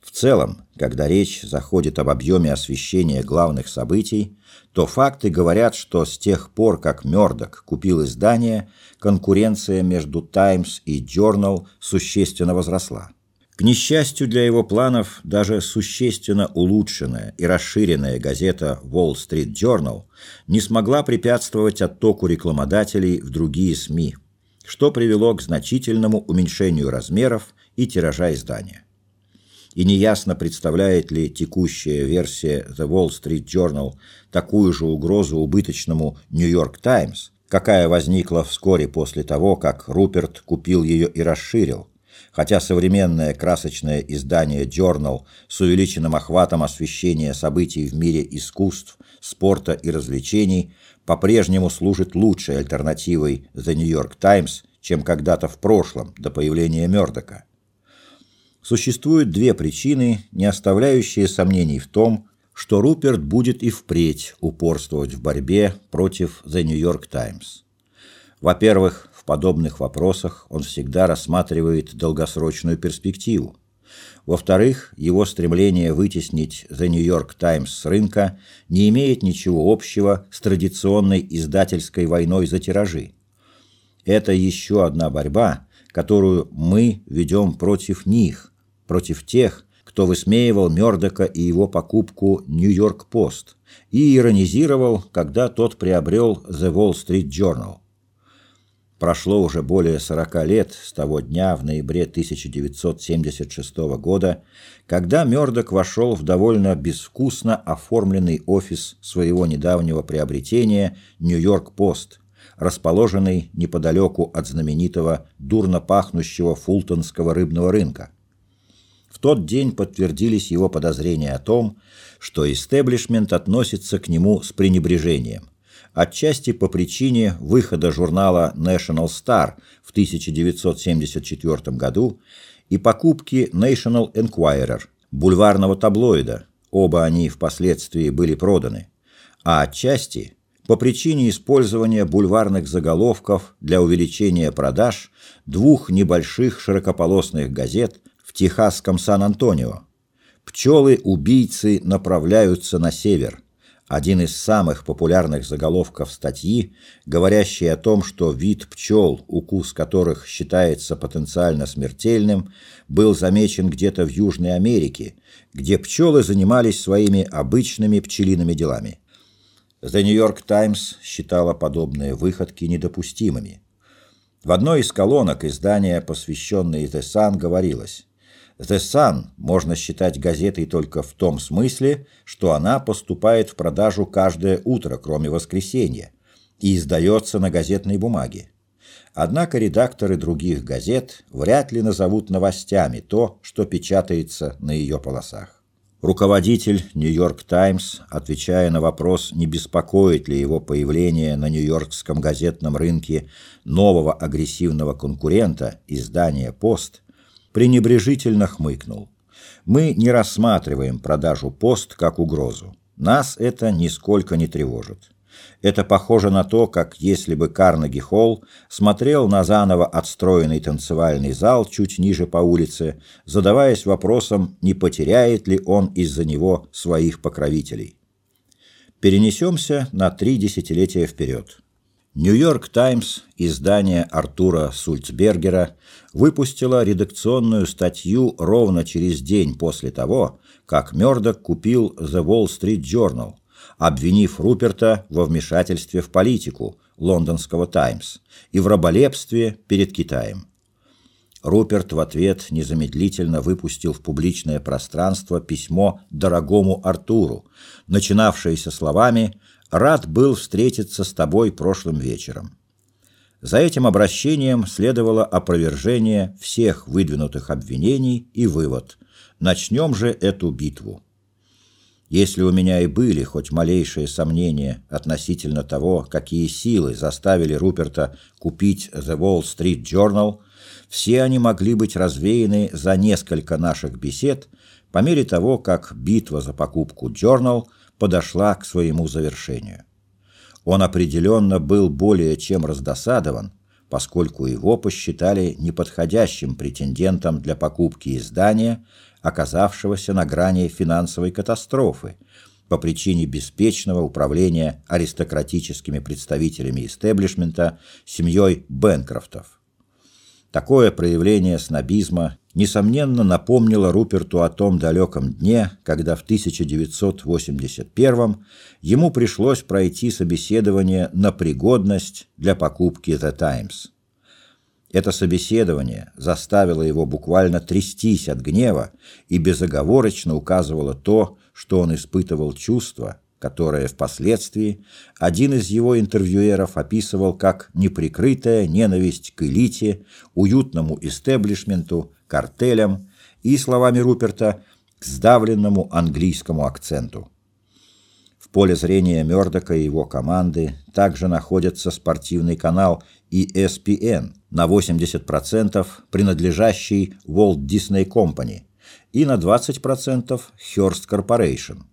В целом, когда речь заходит об объеме освещения главных событий, то факты говорят, что с тех пор, как Мёрдок купил издание, конкуренция между «Таймс» и «Journal» существенно возросла. К несчастью для его планов, даже существенно улучшенная и расширенная газета Wall Street Journal не смогла препятствовать оттоку рекламодателей в другие СМИ, что привело к значительному уменьшению размеров и тиража издания и неясно представляет ли текущая версия The Wall Street Journal такую же угрозу убыточному New York Times, какая возникла вскоре после того, как Руперт купил ее и расширил, хотя современное красочное издание Journal с увеличенным охватом освещения событий в мире искусств, спорта и развлечений по-прежнему служит лучшей альтернативой The New York Times, чем когда-то в прошлом, до появления Мёрдока. Существуют две причины, не оставляющие сомнений в том, что Руперт будет и впредь упорствовать в борьбе против The New York Times. Во-первых, в подобных вопросах он всегда рассматривает долгосрочную перспективу. Во-вторых, его стремление вытеснить The New York Times с рынка не имеет ничего общего с традиционной издательской войной за тиражи. Это еще одна борьба, которую мы ведем против них, против тех, кто высмеивал Мёрдока и его покупку «Нью-Йорк-Пост» и иронизировал, когда тот приобрел «The Wall Street Journal». Прошло уже более 40 лет с того дня в ноябре 1976 года, когда Мёрдок вошел в довольно безвкусно оформленный офис своего недавнего приобретения «Нью-Йорк-Пост», расположенный неподалеку от знаменитого дурно пахнущего фултонского рыбного рынка. Тот день подтвердились его подозрения о том, что истеблишмент относится к нему с пренебрежением, отчасти по причине выхода журнала National Star в 1974 году и покупки National Enquirer, бульварного таблоида, оба они впоследствии были проданы, а отчасти по причине использования бульварных заголовков для увеличения продаж двух небольших широкополосных газет в техасском Сан-Антонио. Пчелы-убийцы направляются на север. Один из самых популярных заголовков статьи, говорящий о том, что вид пчел, укус которых считается потенциально смертельным, был замечен где-то в Южной Америке, где пчелы занимались своими обычными пчелиными делами. The New York Times считала подобные выходки недопустимыми. В одной из колонок издания, посвященной The Sun, говорилось The Sun можно считать газетой только в том смысле, что она поступает в продажу каждое утро, кроме воскресенья, и издается на газетной бумаге. Однако редакторы других газет вряд ли назовут новостями то, что печатается на ее полосах. Руководитель «Нью-Йорк Таймс», отвечая на вопрос, не беспокоит ли его появление на нью-йоркском газетном рынке нового агрессивного конкурента, издания «Пост», пренебрежительно хмыкнул. Мы не рассматриваем продажу пост как угрозу. Нас это нисколько не тревожит. Это похоже на то, как если бы Карнеги-холл смотрел на заново отстроенный танцевальный зал чуть ниже по улице, задаваясь вопросом, не потеряет ли он из-за него своих покровителей. Перенесемся на три десятилетия вперед. Нью-Йорк Таймс, издание Артура Сульцбергера, выпустило редакционную статью ровно через день после того, как Мёрдок купил The Wall Street Journal, обвинив Руперта во вмешательстве в политику лондонского Таймс и в раболепстве перед Китаем. Руперт в ответ незамедлительно выпустил в публичное пространство письмо дорогому Артуру, начинавшееся словами рад был встретиться с тобой прошлым вечером. За этим обращением следовало опровержение всех выдвинутых обвинений и вывод. Начнем же эту битву. Если у меня и были хоть малейшие сомнения относительно того, какие силы заставили Руперта купить The Wall Street Journal, все они могли быть развеяны за несколько наших бесед по мере того, как битва за покупку Journal – подошла к своему завершению. Он определенно был более чем раздосадован, поскольку его посчитали неподходящим претендентом для покупки издания, оказавшегося на грани финансовой катастрофы по причине беспечного управления аристократическими представителями истеблишмента семьей Бенкрофтов. Такое проявление снобизма несомненно напомнило Руперту о том далеком дне, когда в 1981 ему пришлось пройти собеседование на пригодность для покупки The Times. Это собеседование заставило его буквально трястись от гнева и безоговорочно указывало то, что он испытывал чувство, которое впоследствии один из его интервьюеров описывал как неприкрытая ненависть к элите, уютному истеблишменту, картелям и, словами Руперта, к сдавленному английскому акценту. В поле зрения Мёрдока и его команды также находится спортивный канал ESPN на 80% принадлежащий Walt Disney Company и на 20% Hearst Corporation –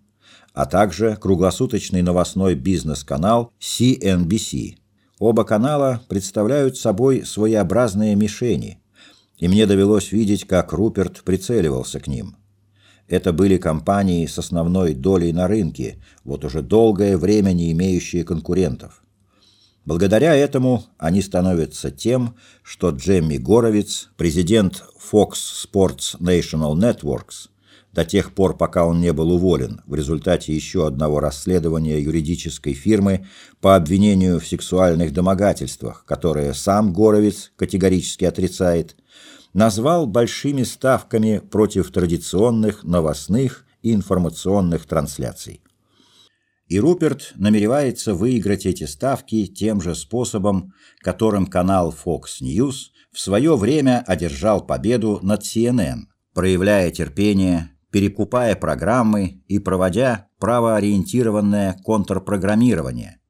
а также круглосуточный новостной бизнес-канал CNBC. Оба канала представляют собой своеобразные мишени, и мне довелось видеть, как Руперт прицеливался к ним. Это были компании с основной долей на рынке, вот уже долгое время не имеющие конкурентов. Благодаря этому они становятся тем, что Джемми Горовиц, президент Fox Sports National Networks, до тех пор, пока он не был уволен в результате еще одного расследования юридической фирмы по обвинению в сексуальных домогательствах, которое сам Горовец категорически отрицает, назвал большими ставками против традиционных новостных и информационных трансляций. И Руперт намеревается выиграть эти ставки тем же способом, которым канал Fox News в свое время одержал победу над CNN, проявляя терпение, перекупая программы и проводя правоориентированное контрпрограммирование.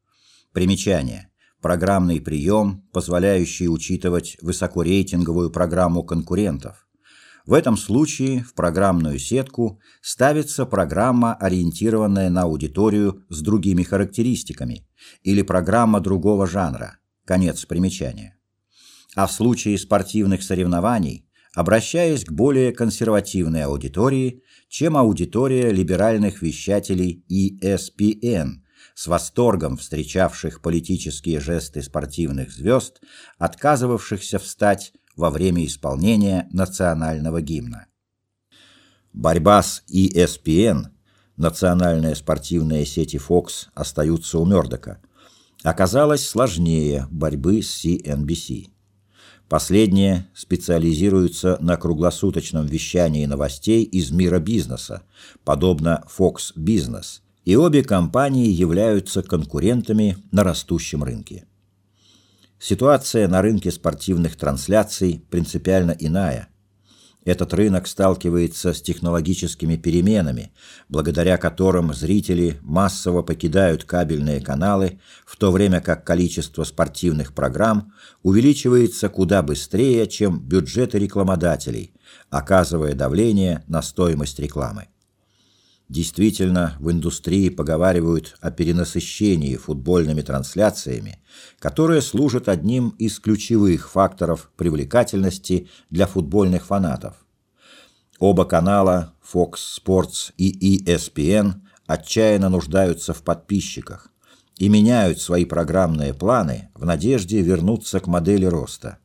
Примечание. Программный прием, позволяющий учитывать высокорейтинговую программу конкурентов. В этом случае в программную сетку ставится программа, ориентированная на аудиторию с другими характеристиками, или программа другого жанра. Конец примечания. А в случае спортивных соревнований, обращаясь к более консервативной аудитории, чем аудитория либеральных вещателей ESPN, с восторгом встречавших политические жесты спортивных звезд, отказывавшихся встать во время исполнения национального гимна. Борьба с ESPN, национальная спортивная сеть Fox остаются у Мёрдока, оказалась сложнее борьбы с CNBC. Последние специализируются на круглосуточном вещании новостей из мира бизнеса, подобно Fox Business, и обе компании являются конкурентами на растущем рынке. Ситуация на рынке спортивных трансляций принципиально иная. Этот рынок сталкивается с технологическими переменами, благодаря которым зрители массово покидают кабельные каналы, в то время как количество спортивных программ увеличивается куда быстрее, чем бюджеты рекламодателей, оказывая давление на стоимость рекламы. Действительно, в индустрии поговаривают о перенасыщении футбольными трансляциями, которые служат одним из ключевых факторов привлекательности для футбольных фанатов. Оба канала Fox Sports и ESPN отчаянно нуждаются в подписчиках и меняют свои программные планы в надежде вернуться к модели роста.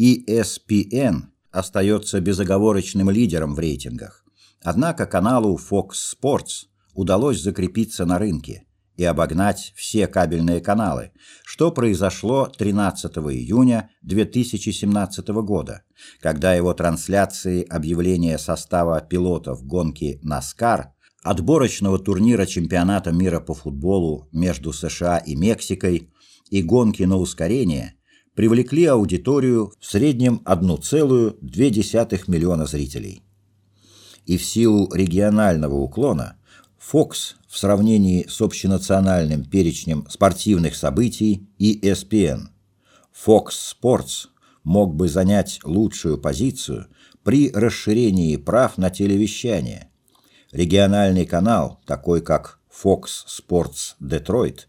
ESPN остается безоговорочным лидером в рейтингах, Однако каналу Fox Sports удалось закрепиться на рынке и обогнать все кабельные каналы, что произошло 13 июня 2017 года, когда его трансляции объявления состава пилотов гонки NASCAR, отборочного турнира чемпионата мира по футболу между США и Мексикой и гонки на ускорение привлекли аудиторию в среднем 1,2 миллиона зрителей и в силу регионального уклона Fox в сравнении с общенациональным перечнем спортивных событий и ESPN. Fox Sports мог бы занять лучшую позицию при расширении прав на телевещание. Региональный канал, такой как Fox Sports Detroit,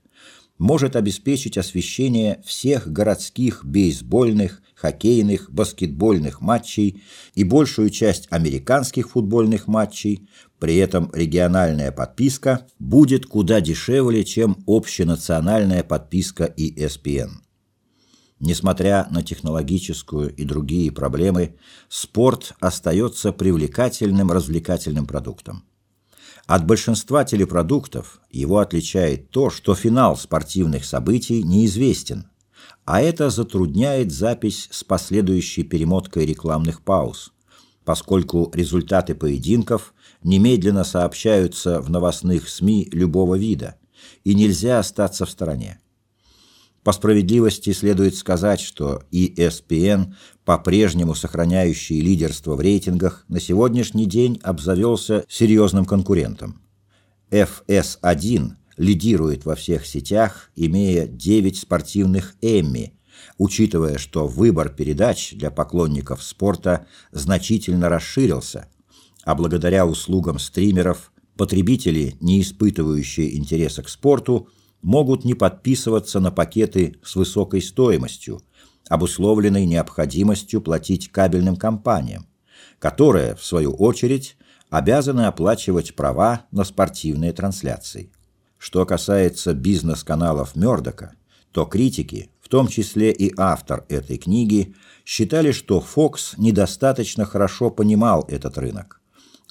может обеспечить освещение всех городских бейсбольных, хоккейных, баскетбольных матчей и большую часть американских футбольных матчей, при этом региональная подписка будет куда дешевле, чем общенациональная подписка ESPN. Несмотря на технологическую и другие проблемы, спорт остается привлекательным развлекательным продуктом. От большинства телепродуктов его отличает то, что финал спортивных событий неизвестен, а это затрудняет запись с последующей перемоткой рекламных пауз, поскольку результаты поединков немедленно сообщаются в новостных СМИ любого вида, и нельзя остаться в стороне. По справедливости следует сказать, что ESPN, по-прежнему сохраняющий лидерство в рейтингах, на сегодняшний день обзавелся серьезным конкурентом. FS1 лидирует во всех сетях, имея 9 спортивных «Эмми», учитывая, что выбор передач для поклонников спорта значительно расширился, а благодаря услугам стримеров потребители, не испытывающие интереса к спорту, могут не подписываться на пакеты с высокой стоимостью, обусловленной необходимостью платить кабельным компаниям, которые, в свою очередь, обязаны оплачивать права на спортивные трансляции. Что касается бизнес-каналов Мёрдока, то критики, в том числе и автор этой книги, считали, что Fox недостаточно хорошо понимал этот рынок,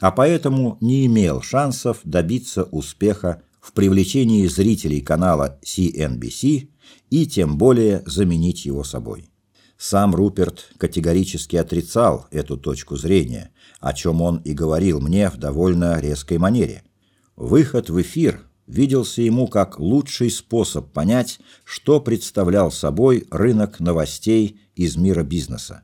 а поэтому не имел шансов добиться успеха в привлечении зрителей канала CNBC и тем более заменить его собой. Сам Руперт категорически отрицал эту точку зрения, о чем он и говорил мне в довольно резкой манере. Выход в эфир виделся ему как лучший способ понять, что представлял собой рынок новостей из мира бизнеса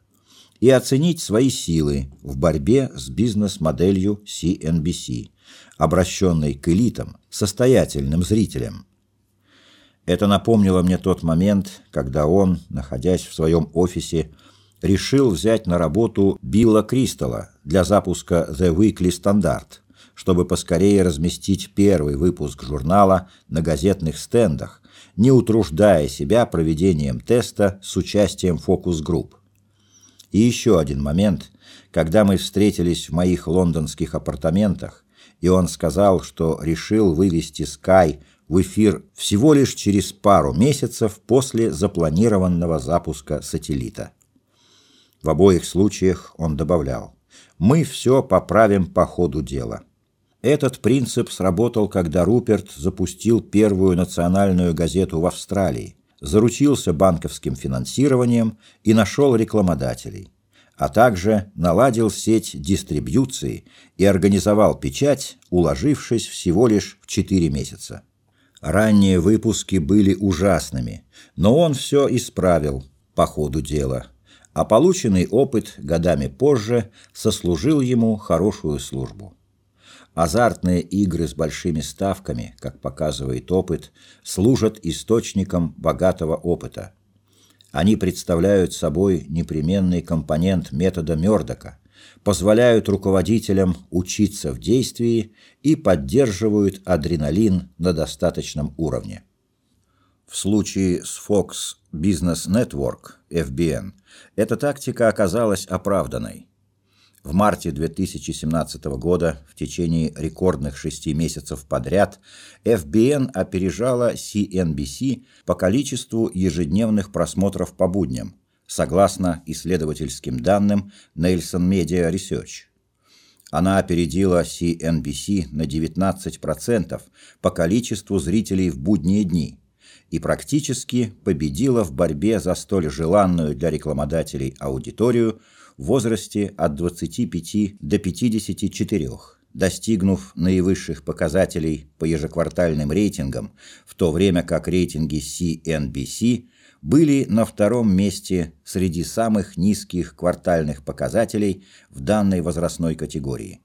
и оценить свои силы в борьбе с бизнес-моделью CNBC, обращенной к элитам, состоятельным зрителям. Это напомнило мне тот момент, когда он, находясь в своем офисе, решил взять на работу Билла Кристалла для запуска The Weekly Standard, чтобы поскорее разместить первый выпуск журнала на газетных стендах, не утруждая себя проведением теста с участием фокус-групп. И еще один момент, когда мы встретились в моих лондонских апартаментах, и он сказал, что решил вывести Sky в эфир всего лишь через пару месяцев после запланированного запуска сателлита. В обоих случаях он добавлял «Мы все поправим по ходу дела». Этот принцип сработал, когда Руперт запустил первую национальную газету в Австралии, заручился банковским финансированием и нашел рекламодателей, а также наладил сеть дистрибьюции и организовал печать, уложившись всего лишь в 4 месяца. Ранние выпуски были ужасными, но он все исправил по ходу дела, а полученный опыт годами позже сослужил ему хорошую службу. Азартные игры с большими ставками, как показывает опыт, служат источником богатого опыта. Они представляют собой непременный компонент метода Мёрдока, позволяют руководителям учиться в действии и поддерживают адреналин на достаточном уровне. В случае с Fox Business Network, FBN, эта тактика оказалась оправданной. В марте 2017 года, в течение рекордных шести месяцев подряд, FBN опережала CNBC по количеству ежедневных просмотров по будням – согласно исследовательским данным Nelson Media Research. Она опередила CNBC на 19% по количеству зрителей в будние дни и практически победила в борьбе за столь желанную для рекламодателей аудиторию в возрасте от 25 до 54, достигнув наивысших показателей по ежеквартальным рейтингам, в то время как рейтинги CNBC были на втором месте среди самых низких квартальных показателей в данной возрастной категории.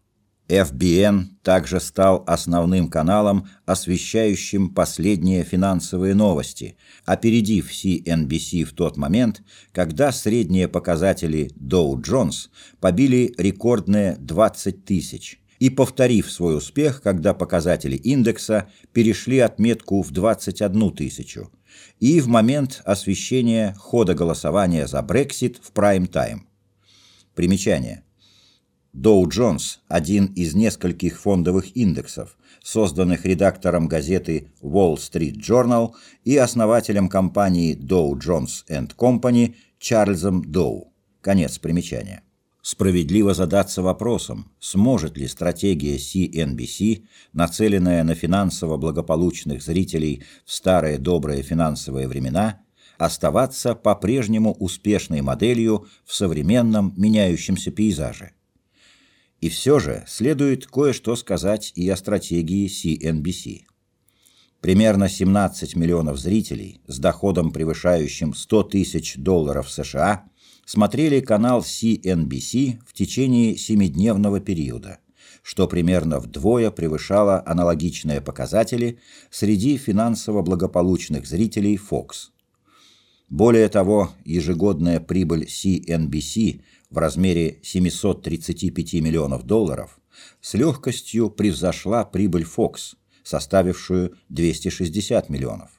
FBN также стал основным каналом, освещающим последние финансовые новости, опередив CNBC в тот момент, когда средние показатели Dow Jones побили рекордные 20 тысяч, и повторив свой успех, когда показатели индекса перешли отметку в 21 тысячу – и в момент освещения хода голосования за Брексит в прайм-тайм. Примечание. Dow Jones – один из нескольких фондовых индексов, созданных редактором газеты Wall Street Journal и основателем компании Dow Jones Company Чарльзом Доу. Конец примечания справедливо задаться вопросом, сможет ли стратегия CNBC, нацеленная на финансово благополучных зрителей в старые добрые финансовые времена, оставаться по-прежнему успешной моделью в современном меняющемся пейзаже. И все же следует кое-что сказать и о стратегии CNBC. Примерно 17 миллионов зрителей с доходом превышающим 100 тысяч долларов США – смотрели канал CNBC в течение семидневного периода, что примерно вдвое превышало аналогичные показатели среди финансово благополучных зрителей Fox. Более того, ежегодная прибыль CNBC в размере 735 миллионов долларов с легкостью превзошла прибыль Fox, составившую 260 миллионов.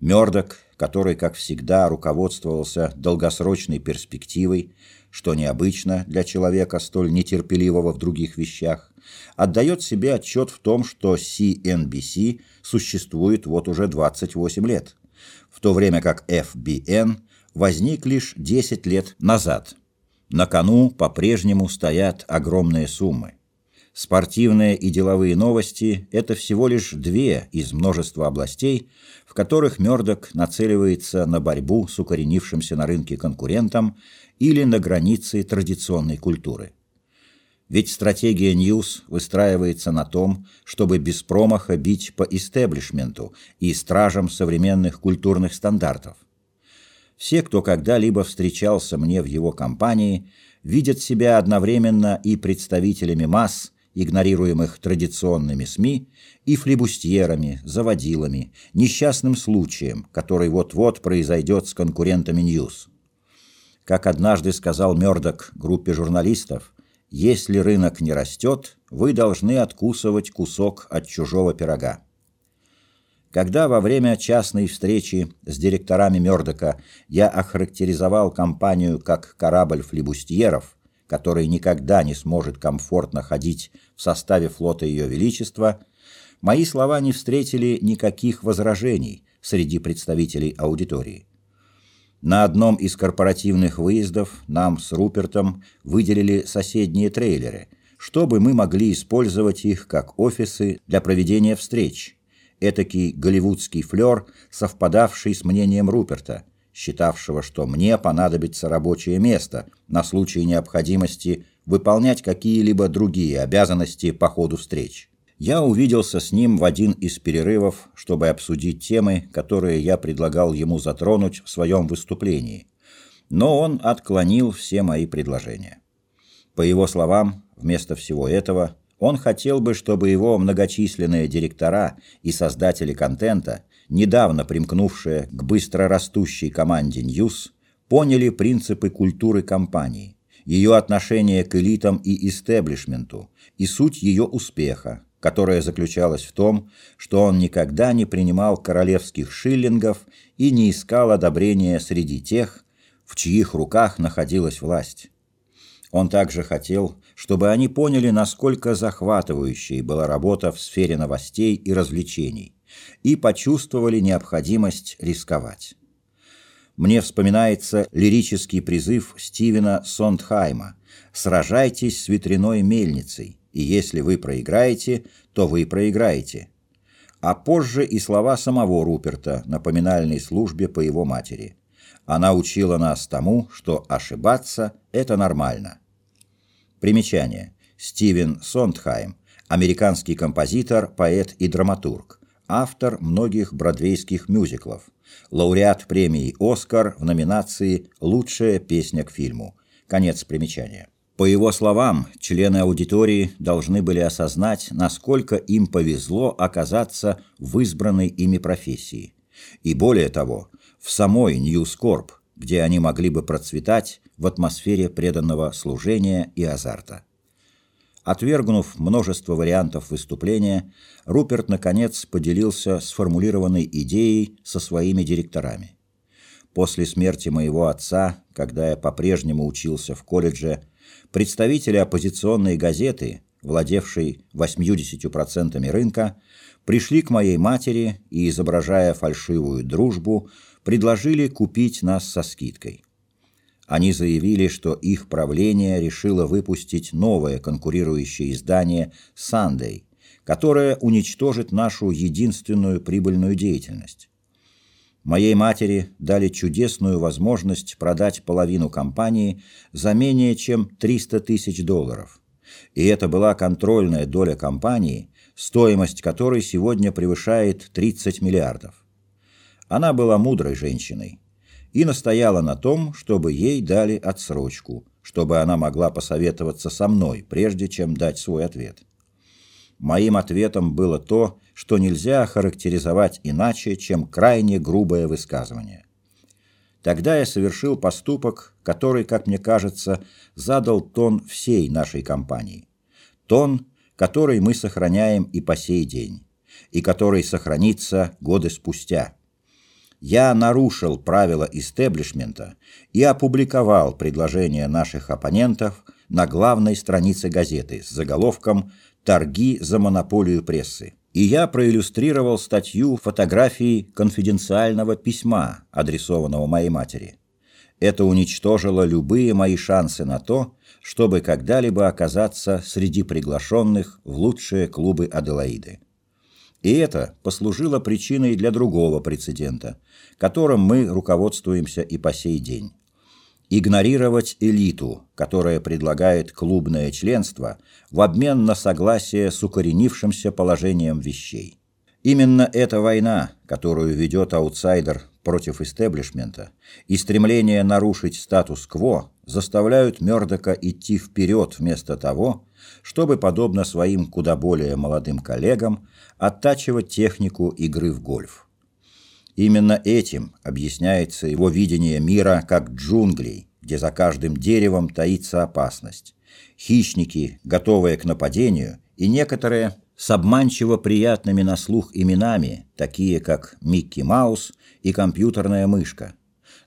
Мёрдок который, как всегда, руководствовался долгосрочной перспективой, что необычно для человека столь нетерпеливого в других вещах, отдает себе отчет в том, что CNBC существует вот уже 28 лет, в то время как FBN возник лишь 10 лет назад. На кону по-прежнему стоят огромные суммы. Спортивные и деловые новости – это всего лишь две из множества областей, в которых Мёрдок нацеливается на борьбу с укоренившимся на рынке конкурентом или на границе традиционной культуры. Ведь стратегия News выстраивается на том, чтобы без промаха бить по истеблишменту и стражам современных культурных стандартов. Все, кто когда-либо встречался мне в его компании, видят себя одновременно и представителями масс, игнорируемых традиционными СМИ, и флибустьерами, заводилами, несчастным случаем, который вот-вот произойдет с конкурентами News. Как однажды сказал Мёрдок группе журналистов, если рынок не растет, вы должны откусывать кусок от чужого пирога. Когда во время частной встречи с директорами Мёрдока я охарактеризовал компанию как корабль флибустьеров, который никогда не сможет комфортно ходить в составе флота Ее Величества, мои слова не встретили никаких возражений среди представителей аудитории. На одном из корпоративных выездов нам с Рупертом выделили соседние трейлеры, чтобы мы могли использовать их как офисы для проведения встреч. Этакий голливудский флер, совпадавший с мнением Руперта, считавшего, что мне понадобится рабочее место на случай необходимости выполнять какие-либо другие обязанности по ходу встреч я увиделся с ним в один из перерывов, чтобы обсудить темы, которые я предлагал ему затронуть в своем выступлении. Но он отклонил все мои предложения. По его словам, вместо всего этого, он хотел бы, чтобы его многочисленные директора и создатели контента, недавно примкнувшие к быстро растущей команде News, поняли принципы культуры компании, ее отношение к элитам и истеблишменту и суть ее успеха, которая заключалась в том, что он никогда не принимал королевских шиллингов и не искал одобрения среди тех, в чьих руках находилась власть. Он также хотел, чтобы они поняли, насколько захватывающей была работа в сфере новостей и развлечений, и почувствовали необходимость рисковать. Мне вспоминается лирический призыв Стивена Сондхайма «Сражайтесь с ветряной мельницей», и если вы проиграете, то вы проиграете. А позже и слова самого Руперта на поминальной службе по его матери. Она учила нас тому, что ошибаться – это нормально. Примечание. Стивен Сондхайм, американский композитор, поэт и драматург, автор многих бродвейских мюзиклов, лауреат премии «Оскар» в номинации «Лучшая песня к фильму». Конец примечания. По его словам, члены аудитории должны были осознать, насколько им повезло оказаться в избранной ими профессии. И более того, в самой Ньюскорп, где они могли бы процветать в атмосфере преданного служения и азарта. Отвергнув множество вариантов выступления, Руперт, наконец, поделился сформулированной идеей со своими директорами. После смерти моего отца, когда я по-прежнему учился в колледже, представители оппозиционной газеты, владевшей 80% рынка, пришли к моей матери и, изображая фальшивую дружбу, предложили купить нас со скидкой. Они заявили, что их правление решило выпустить новое конкурирующее издание «Сандей», которое уничтожит нашу единственную прибыльную деятельность. Моей матери дали чудесную возможность продать половину компании за менее чем 300 тысяч долларов. И это была контрольная доля компании, стоимость которой сегодня превышает 30 миллиардов. Она была мудрой женщиной и настояла на том, чтобы ей дали отсрочку, чтобы она могла посоветоваться со мной, прежде чем дать свой ответ. Моим ответом было то, что нельзя характеризовать иначе, чем крайне грубое высказывание. Тогда я совершил поступок, который, как мне кажется, задал тон всей нашей компании. Тон, который мы сохраняем и по сей день, и который сохранится годы спустя. Я нарушил правила истеблишмента и опубликовал предложения наших оппонентов на главной странице газеты с заголовком торги за монополию прессы. И я проиллюстрировал статью фотографии конфиденциального письма, адресованного моей матери. Это уничтожило любые мои шансы на то, чтобы когда-либо оказаться среди приглашенных в лучшие клубы Аделаиды. И это послужило причиной для другого прецедента, которым мы руководствуемся и по сей день. игнорировать элиту, которая предлагает клубное членство в обмен на согласие с укоренившимся положением вещей. Именно эта война, которую ведет аутсайдер против истеблишмента, и стремление нарушить статус-кво заставляют Мёрдока идти вперед вместо того, чтобы, подобно своим куда более молодым коллегам, оттачивать технику игры в гольф. Именно этим объясняется его видение мира как джунглей, где за каждым деревом таится опасность. Хищники, готовые к нападению, и некоторые с обманчиво приятными на слух именами, такие как Микки Маус и компьютерная мышка.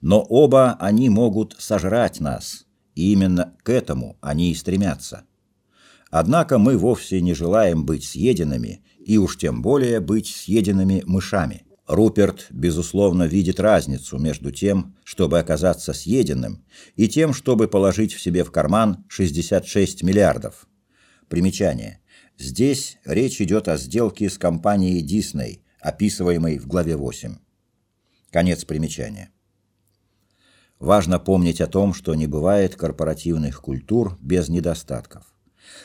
Но оба они могут сожрать нас, и именно к этому они и стремятся. Однако мы вовсе не желаем быть съеденными, и уж тем более быть съеденными мышами – Руперт, безусловно, видит разницу между тем, чтобы оказаться съеденным, и тем, чтобы положить в себе в карман 66 миллиардов. Примечание. Здесь речь идет о сделке с компанией Disney, описываемой в главе 8. Конец примечания. Важно помнить о том, что не бывает корпоративных культур без недостатков.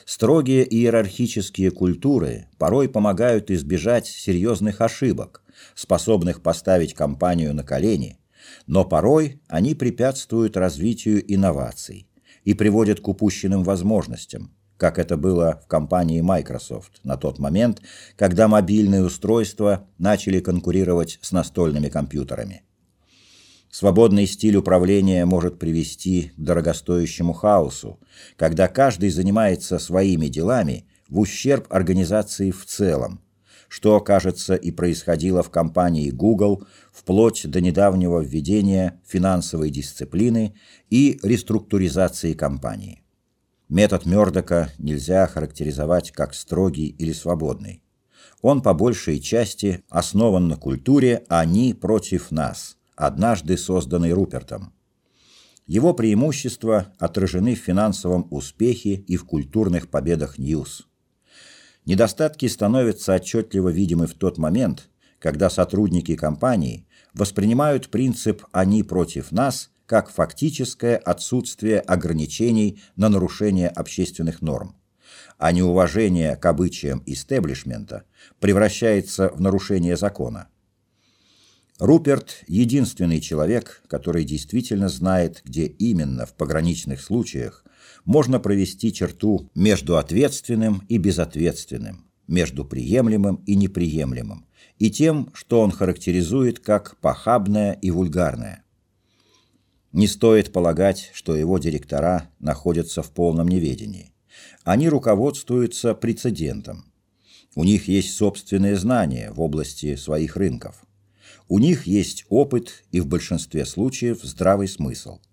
Строгие иерархические культуры порой помогают избежать серьезных ошибок, способных поставить компанию на колени, но порой они препятствуют развитию инноваций и приводят к упущенным возможностям, как это было в компании Microsoft на тот момент, когда мобильные устройства начали конкурировать с настольными компьютерами. Свободный стиль управления может привести к дорогостоящему хаосу, когда каждый занимается своими делами в ущерб организации в целом, что, кажется, и происходило в компании Google вплоть до недавнего введения финансовой дисциплины и реструктуризации компании. Метод Мёрдока нельзя характеризовать как строгий или свободный. Он по большей части основан на культуре «они против нас», однажды созданной Рупертом. Его преимущества отражены в финансовом успехе и в культурных победах News. Недостатки становятся отчетливо видимы в тот момент, когда сотрудники компании воспринимают принцип «они против нас» как фактическое отсутствие ограничений на нарушение общественных норм, а неуважение к обычаям истеблишмента превращается в нарушение закона. Руперт – единственный человек, который действительно знает, где именно в пограничных случаях можно провести черту между ответственным и безответственным, между приемлемым и неприемлемым, и тем, что он характеризует как похабное и вульгарное. Не стоит полагать, что его директора находятся в полном неведении. Они руководствуются прецедентом. У них есть собственные знания в области своих рынков. У них есть опыт и в большинстве случаев здравый смысл –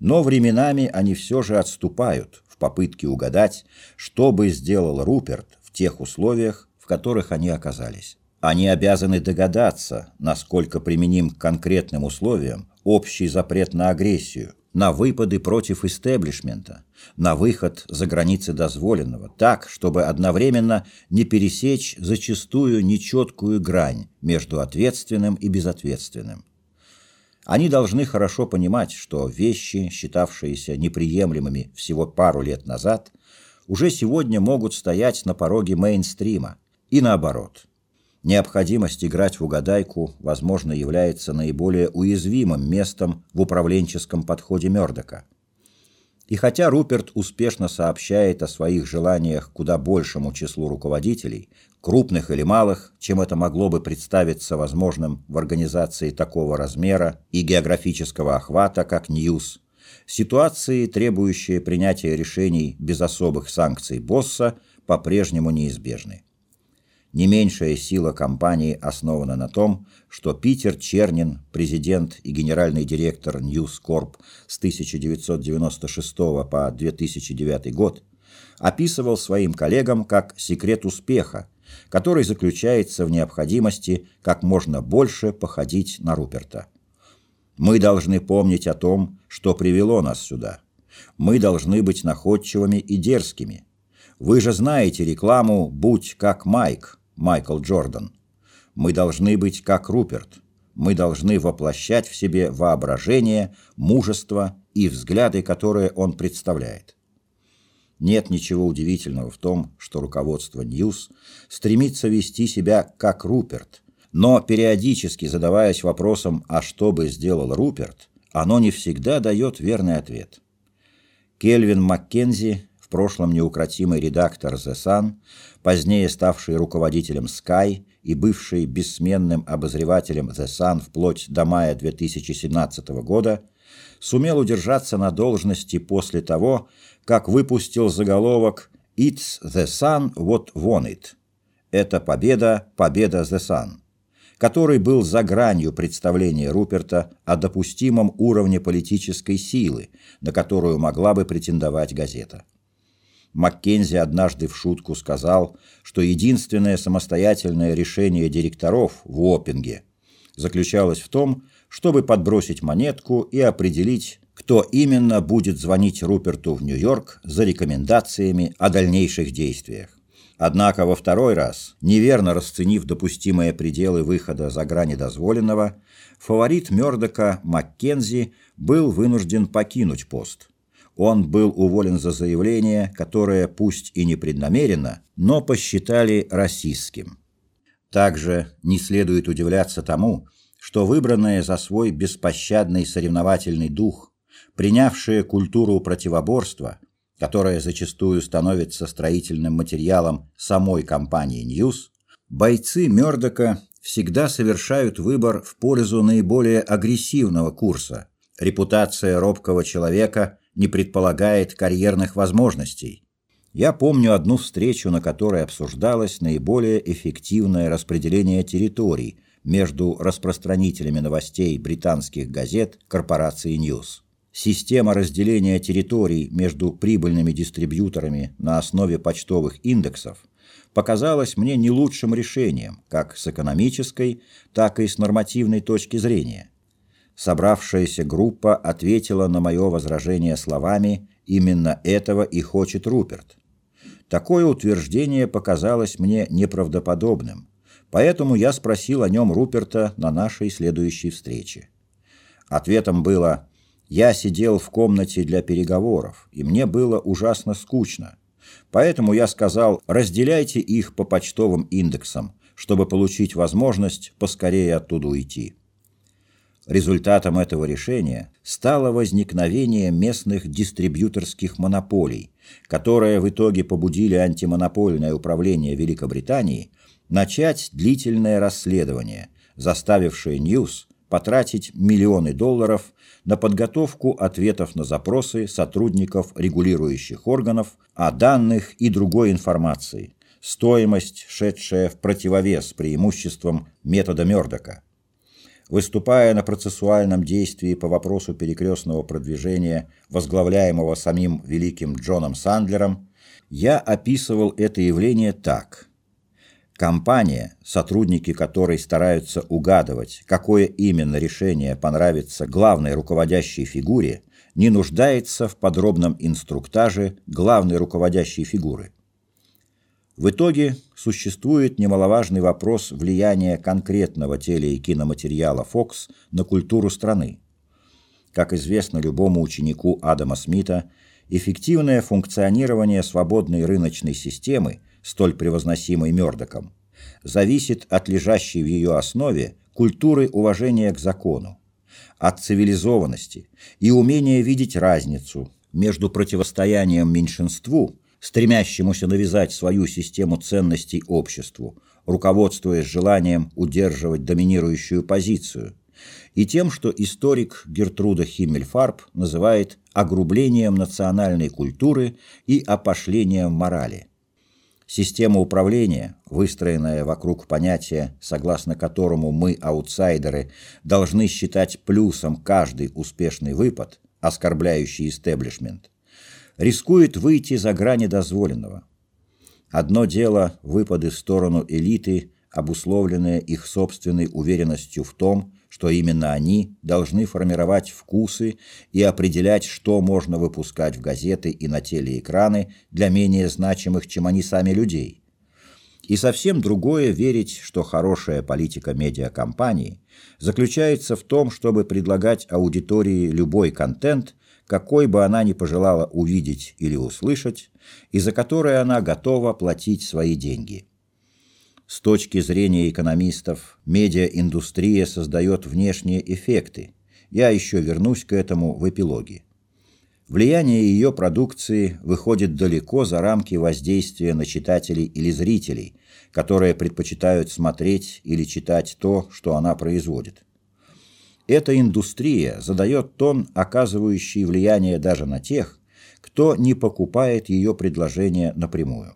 но временами они все же отступают в попытке угадать, что бы сделал Руперт в тех условиях, в которых они оказались. Они обязаны догадаться, насколько применим к конкретным условиям общий запрет на агрессию, на выпады против истеблишмента, на выход за границы дозволенного, так, чтобы одновременно не пересечь зачастую нечеткую грань между ответственным и безответственным. Они должны хорошо понимать, что вещи, считавшиеся неприемлемыми всего пару лет назад, уже сегодня могут стоять на пороге мейнстрима, и наоборот. Необходимость играть в угадайку, возможно, является наиболее уязвимым местом в управленческом подходе Мёрдока. И хотя Руперт успешно сообщает о своих желаниях куда большему числу руководителей, крупных или малых, чем это могло бы представиться возможным в организации такого размера и географического охвата, как News. Ситуации, требующие принятия решений без особых санкций босса, по-прежнему неизбежны. Не меньшая сила компании основана на том, что Питер Чернин, президент и генеральный директор News Corp с 1996 по 2009 год, описывал своим коллегам как секрет успеха, который заключается в необходимости как можно больше походить на Руперта. Мы должны помнить о том, что привело нас сюда. Мы должны быть находчивыми и дерзкими. Вы же знаете рекламу «Будь как Майк», Майкл Джордан. Мы должны быть как Руперт. Мы должны воплощать в себе воображение, мужество и взгляды, которые он представляет. Нет ничего удивительного в том, что руководство News стремится вести себя как Руперт, но периодически задаваясь вопросом «а что бы сделал Руперт?», оно не всегда дает верный ответ. Кельвин Маккензи, в прошлом неукротимый редактор The Sun, позднее ставший руководителем Sky и бывший бессменным обозревателем The Sun вплоть до мая 2017 года, сумел удержаться на должности после того, как выпустил заголовок «It's the Sun what won it» – «Это победа, победа The Sun», который был за гранью представления Руперта о допустимом уровне политической силы, на которую могла бы претендовать газета. Маккензи однажды в шутку сказал, что единственное самостоятельное решение директоров в Опинге заключалось в том, чтобы подбросить монетку и определить, кто именно будет звонить Руперту в Нью-Йорк за рекомендациями о дальнейших действиях. Однако во второй раз, неверно расценив допустимые пределы выхода за грани дозволенного, фаворит Мёрдока Маккензи был вынужден покинуть пост. Он был уволен за заявление, которое пусть и непреднамеренно, но посчитали расистским. Также не следует удивляться тому, что выбранные за свой беспощадный соревновательный дух, принявшие культуру противоборства, которая зачастую становится строительным материалом самой компании «News», бойцы Мёрдока всегда совершают выбор в пользу наиболее агрессивного курса. Репутация робкого человека не предполагает карьерных возможностей. Я помню одну встречу, на которой обсуждалось наиболее эффективное распределение территорий между распространителями новостей британских газет корпорации News система разделения территорий между прибыльными дистрибьюторами на основе почтовых индексов показалась мне не лучшим решением, как с экономической, так и с нормативной точки зрения. Собравшаяся группа ответила на мое возражение словами «именно этого и хочет Руперт». Такое утверждение показалось мне неправдоподобным, поэтому я спросил о нем Руперта на нашей следующей встрече. Ответом было я сидел в комнате для переговоров, и мне было ужасно скучно. Поэтому я сказал, разделяйте их по почтовым индексам, чтобы получить возможность поскорее оттуда уйти. Результатом этого решения стало возникновение местных дистрибьюторских монополий, которые в итоге побудили антимонопольное управление Великобритании начать длительное расследование, заставившее News потратить миллионы долларов на подготовку ответов на запросы сотрудников регулирующих органов о данных и другой информации, стоимость, шедшая в противовес преимуществам метода Мёрдока. Выступая на процессуальном действии по вопросу перекрестного продвижения, возглавляемого самим великим Джоном Сандлером, я описывал это явление так – Компания, сотрудники которой стараются угадывать, какое именно решение понравится главной руководящей фигуре, не нуждается в подробном инструктаже главной руководящей фигуры. В итоге существует немаловажный вопрос влияния конкретного теле- и киноматериала Fox на культуру страны. Как известно любому ученику Адама Смита, эффективное функционирование свободной рыночной системы – столь превозносимой Мёрдоком, зависит от лежащей в ее основе культуры уважения к закону, от цивилизованности и умения видеть разницу между противостоянием меньшинству, стремящемуся навязать свою систему ценностей обществу, руководствуясь желанием удерживать доминирующую позицию, и тем, что историк Гертруда Химмельфарб называет огрублением национальной культуры и опошлением морали. Система управления, выстроенная вокруг понятия, согласно которому мы, аутсайдеры, должны считать плюсом каждый успешный выпад, оскорбляющий истеблишмент, рискует выйти за грани дозволенного. Одно дело – выпады в сторону элиты, обусловленные их собственной уверенностью в том, что именно они должны формировать вкусы и определять, что можно выпускать в газеты и на телеэкраны для менее значимых, чем они сами людей. И совсем другое верить, что хорошая политика медиакомпании заключается в том, чтобы предлагать аудитории любой контент, какой бы она ни пожелала увидеть или услышать, и за которой она готова платить свои деньги. С точки зрения экономистов, медиаиндустрия создает внешние эффекты. Я еще вернусь к этому в эпилоге. Влияние ее продукции выходит далеко за рамки воздействия на читателей или зрителей, которые предпочитают смотреть или читать то, что она производит. Эта индустрия задает тон, оказывающий влияние даже на тех, кто не покупает ее предложения напрямую.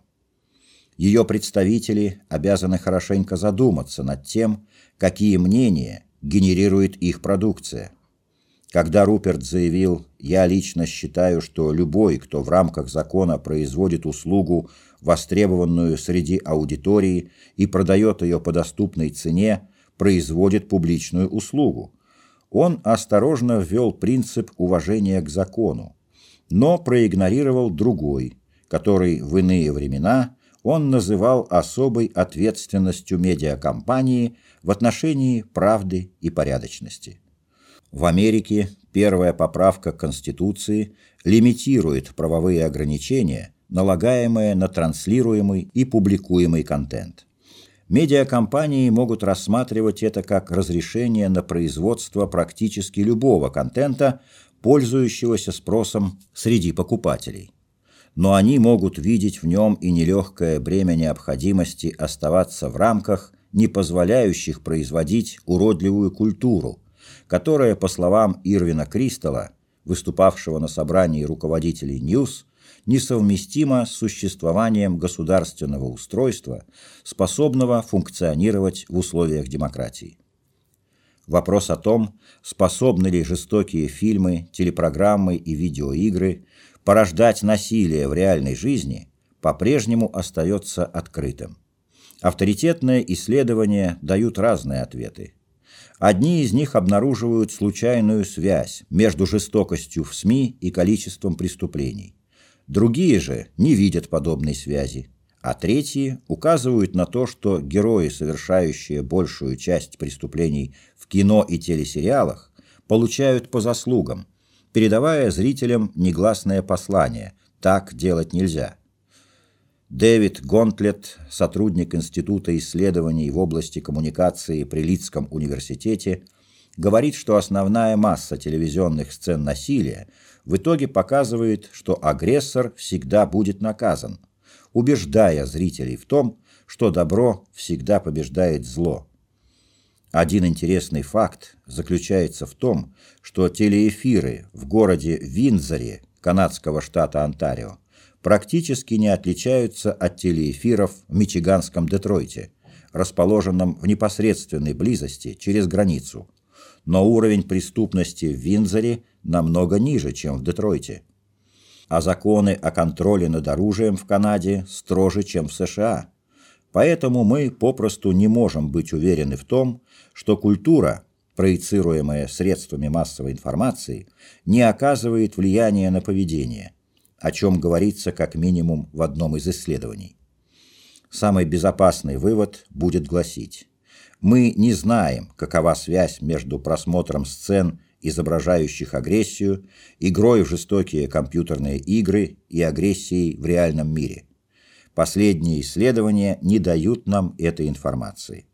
Ее представители обязаны хорошенько задуматься над тем, какие мнения генерирует их продукция. Когда Руперт заявил «Я лично считаю, что любой, кто в рамках закона производит услугу, востребованную среди аудитории и продает ее по доступной цене, производит публичную услугу», он осторожно ввел принцип уважения к закону, но проигнорировал другой, который в иные времена он называл особой ответственностью медиакомпании в отношении правды и порядочности. В Америке первая поправка Конституции лимитирует правовые ограничения, налагаемые на транслируемый и публикуемый контент. Медиакомпании могут рассматривать это как разрешение на производство практически любого контента, пользующегося спросом среди покупателей. Но они могут видеть в нем и нелегкое бремя необходимости оставаться в рамках, не позволяющих производить уродливую культуру, которая, по словам Ирвина Кристалла, выступавшего на собрании руководителей НьЮС, несовместимо с существованием государственного устройства, способного функционировать в условиях демократии. Вопрос о том, способны ли жестокие фильмы, телепрограммы и видеоигры порождать насилие в реальной жизни, по-прежнему остается открытым. Авторитетные исследования дают разные ответы. Одни из них обнаруживают случайную связь между жестокостью в СМИ и количеством преступлений. Другие же не видят подобной связи, а третьи указывают на то, что герои, совершающие большую часть преступлений в кино и телесериалах, получают по заслугам, передавая зрителям негласное послание «так делать нельзя». Дэвид Гонтлет, сотрудник Института исследований в области коммуникации при Лидском университете, говорит, что основная масса телевизионных сцен насилия в итоге показывает, что агрессор всегда будет наказан, убеждая зрителей в том, что добро всегда побеждает зло. Один интересный факт заключается в том, что телеэфиры в городе Виндзоре, канадского штата Онтарио, практически не отличаются от телеэфиров в мичиганском Детройте, расположенном в непосредственной близости через границу. Но уровень преступности в Виндзоре намного ниже, чем в Детройте. А законы о контроле над оружием в Канаде строже, чем в США. Поэтому мы попросту не можем быть уверены в том, что культура, проецируемая средствами массовой информации, не оказывает влияния на поведение, о чем говорится как минимум в одном из исследований. Самый безопасный вывод будет гласить, мы не знаем, какова связь между просмотром сцен изображающих агрессию, игрой в жестокие компьютерные игры и агрессией в реальном мире. Последние исследования не дают нам этой информации.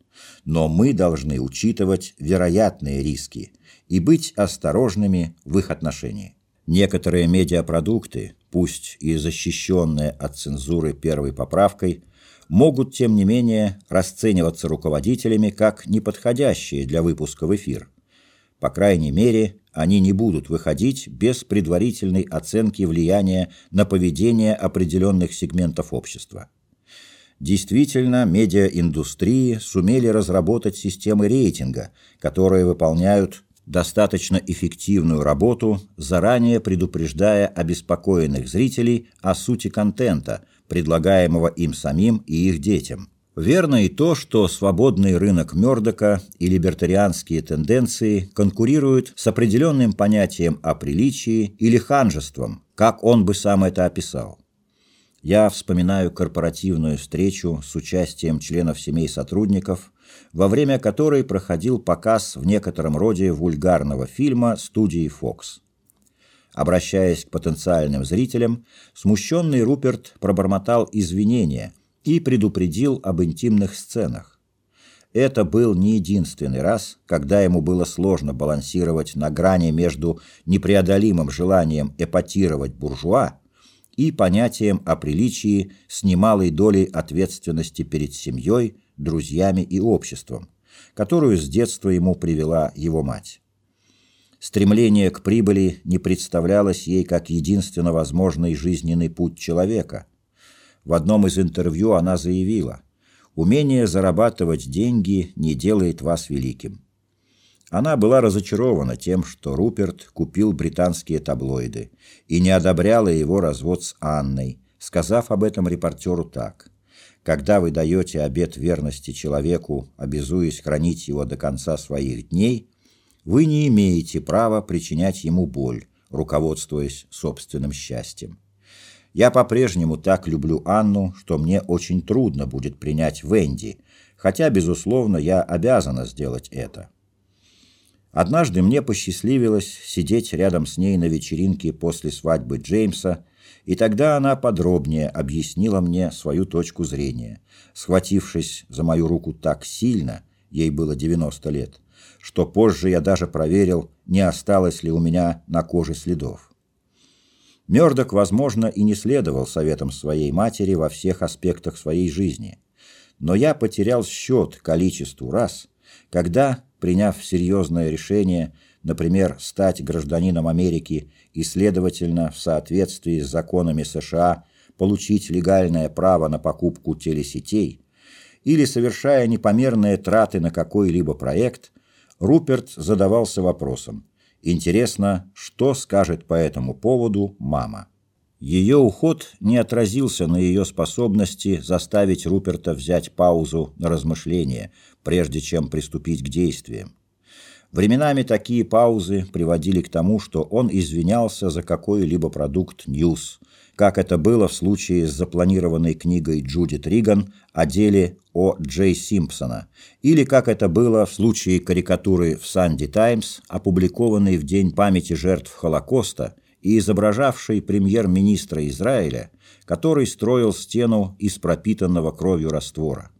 Но мы должны учитывать вероятные риски и быть осторожными в их отношении. Некоторые медиапродукты, пусть и защищенные от цензуры первой поправкой, могут, тем не менее, расцениваться руководителями как неподходящие для выпуска в эфир – по крайней мере, они не будут выходить без предварительной оценки влияния на поведение определенных сегментов общества. Действительно, медиаиндустрии сумели разработать системы рейтинга, которые выполняют достаточно эффективную работу, заранее предупреждая обеспокоенных зрителей о сути контента, предлагаемого им самим и их детям – Верно и то, что свободный рынок Мёрдока и либертарианские тенденции конкурируют с определенным понятием о приличии или ханжеством, как он бы сам это описал. Я вспоминаю корпоративную встречу с участием членов семей сотрудников, во время которой проходил показ в некотором роде вульгарного фильма студии Fox. Обращаясь к потенциальным зрителям, смущенный Руперт пробормотал извинения и предупредил об интимных сценах. Это был не единственный раз, когда ему было сложно балансировать на грани между непреодолимым желанием эпатировать буржуа и понятием о приличии с немалой долей ответственности перед семьей, друзьями и обществом, которую с детства ему привела его мать. Стремление к прибыли не представлялось ей как единственно возможный жизненный путь человека. В одном из интервью она заявила «Умение зарабатывать деньги не делает вас великим». Она была разочарована тем, что Руперт купил британские таблоиды и не одобряла его развод с Анной, сказав об этом репортеру так. «Когда вы даете обет верности человеку, обязуясь хранить его до конца своих дней, вы не имеете права причинять ему боль, руководствуясь собственным счастьем. Я по-прежнему так люблю Анну, что мне очень трудно будет принять Венди, хотя, безусловно, я обязана сделать это». Однажды мне посчастливилось сидеть рядом с ней на вечеринке после свадьбы Джеймса, и тогда она подробнее объяснила мне свою точку зрения, схватившись за мою руку так сильно, ей было 90 лет, что позже я даже проверил, не осталось ли у меня на коже следов. Мёрдок, возможно, и не следовал советам своей матери во всех аспектах своей жизни, но я потерял счет количеству раз, когда приняв серьезное решение, например, стать гражданином Америки и, следовательно, в соответствии с законами США, получить легальное право на покупку телесетей, или совершая непомерные траты на какой-либо проект, Руперт задавался вопросом, интересно, что скажет по этому поводу мама. Ее уход не отразился на ее способности заставить Руперта взять паузу на размышление, прежде чем приступить к действиям. Временами такие паузы приводили к тому, что он извинялся за какой-либо продукт «Ньюс», как это было в случае с запланированной книгой Джудит Риган о деле О. Джей Симпсона, или как это было в случае карикатуры в «Санди Таймс», опубликованной в День памяти жертв Холокоста – и изображавший премьер-министра Израиля, который строил стену из пропитанного кровью раствора.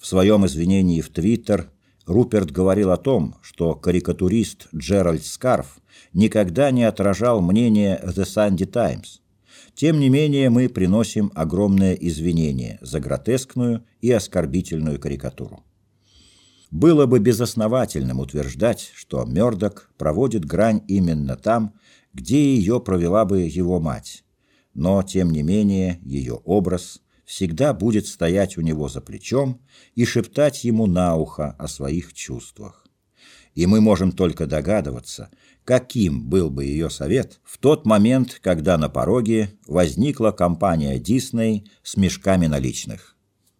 В своем извинении в Твиттер Руперт говорил о том, что карикатурист Джеральд Скарф никогда не отражал мнение The Sunday Times. Тем не менее, мы приносим огромное извинение за гротескную и оскорбительную карикатуру. Было бы безосновательным утверждать, что Мёрдок проводит грань именно там, где ее провела бы его мать. Но, тем не менее, ее образ всегда будет стоять у него за плечом и шептать ему на ухо о своих чувствах. И мы можем только догадываться, каким был бы ее совет в тот момент, когда на пороге возникла компания Дисней с мешками наличных.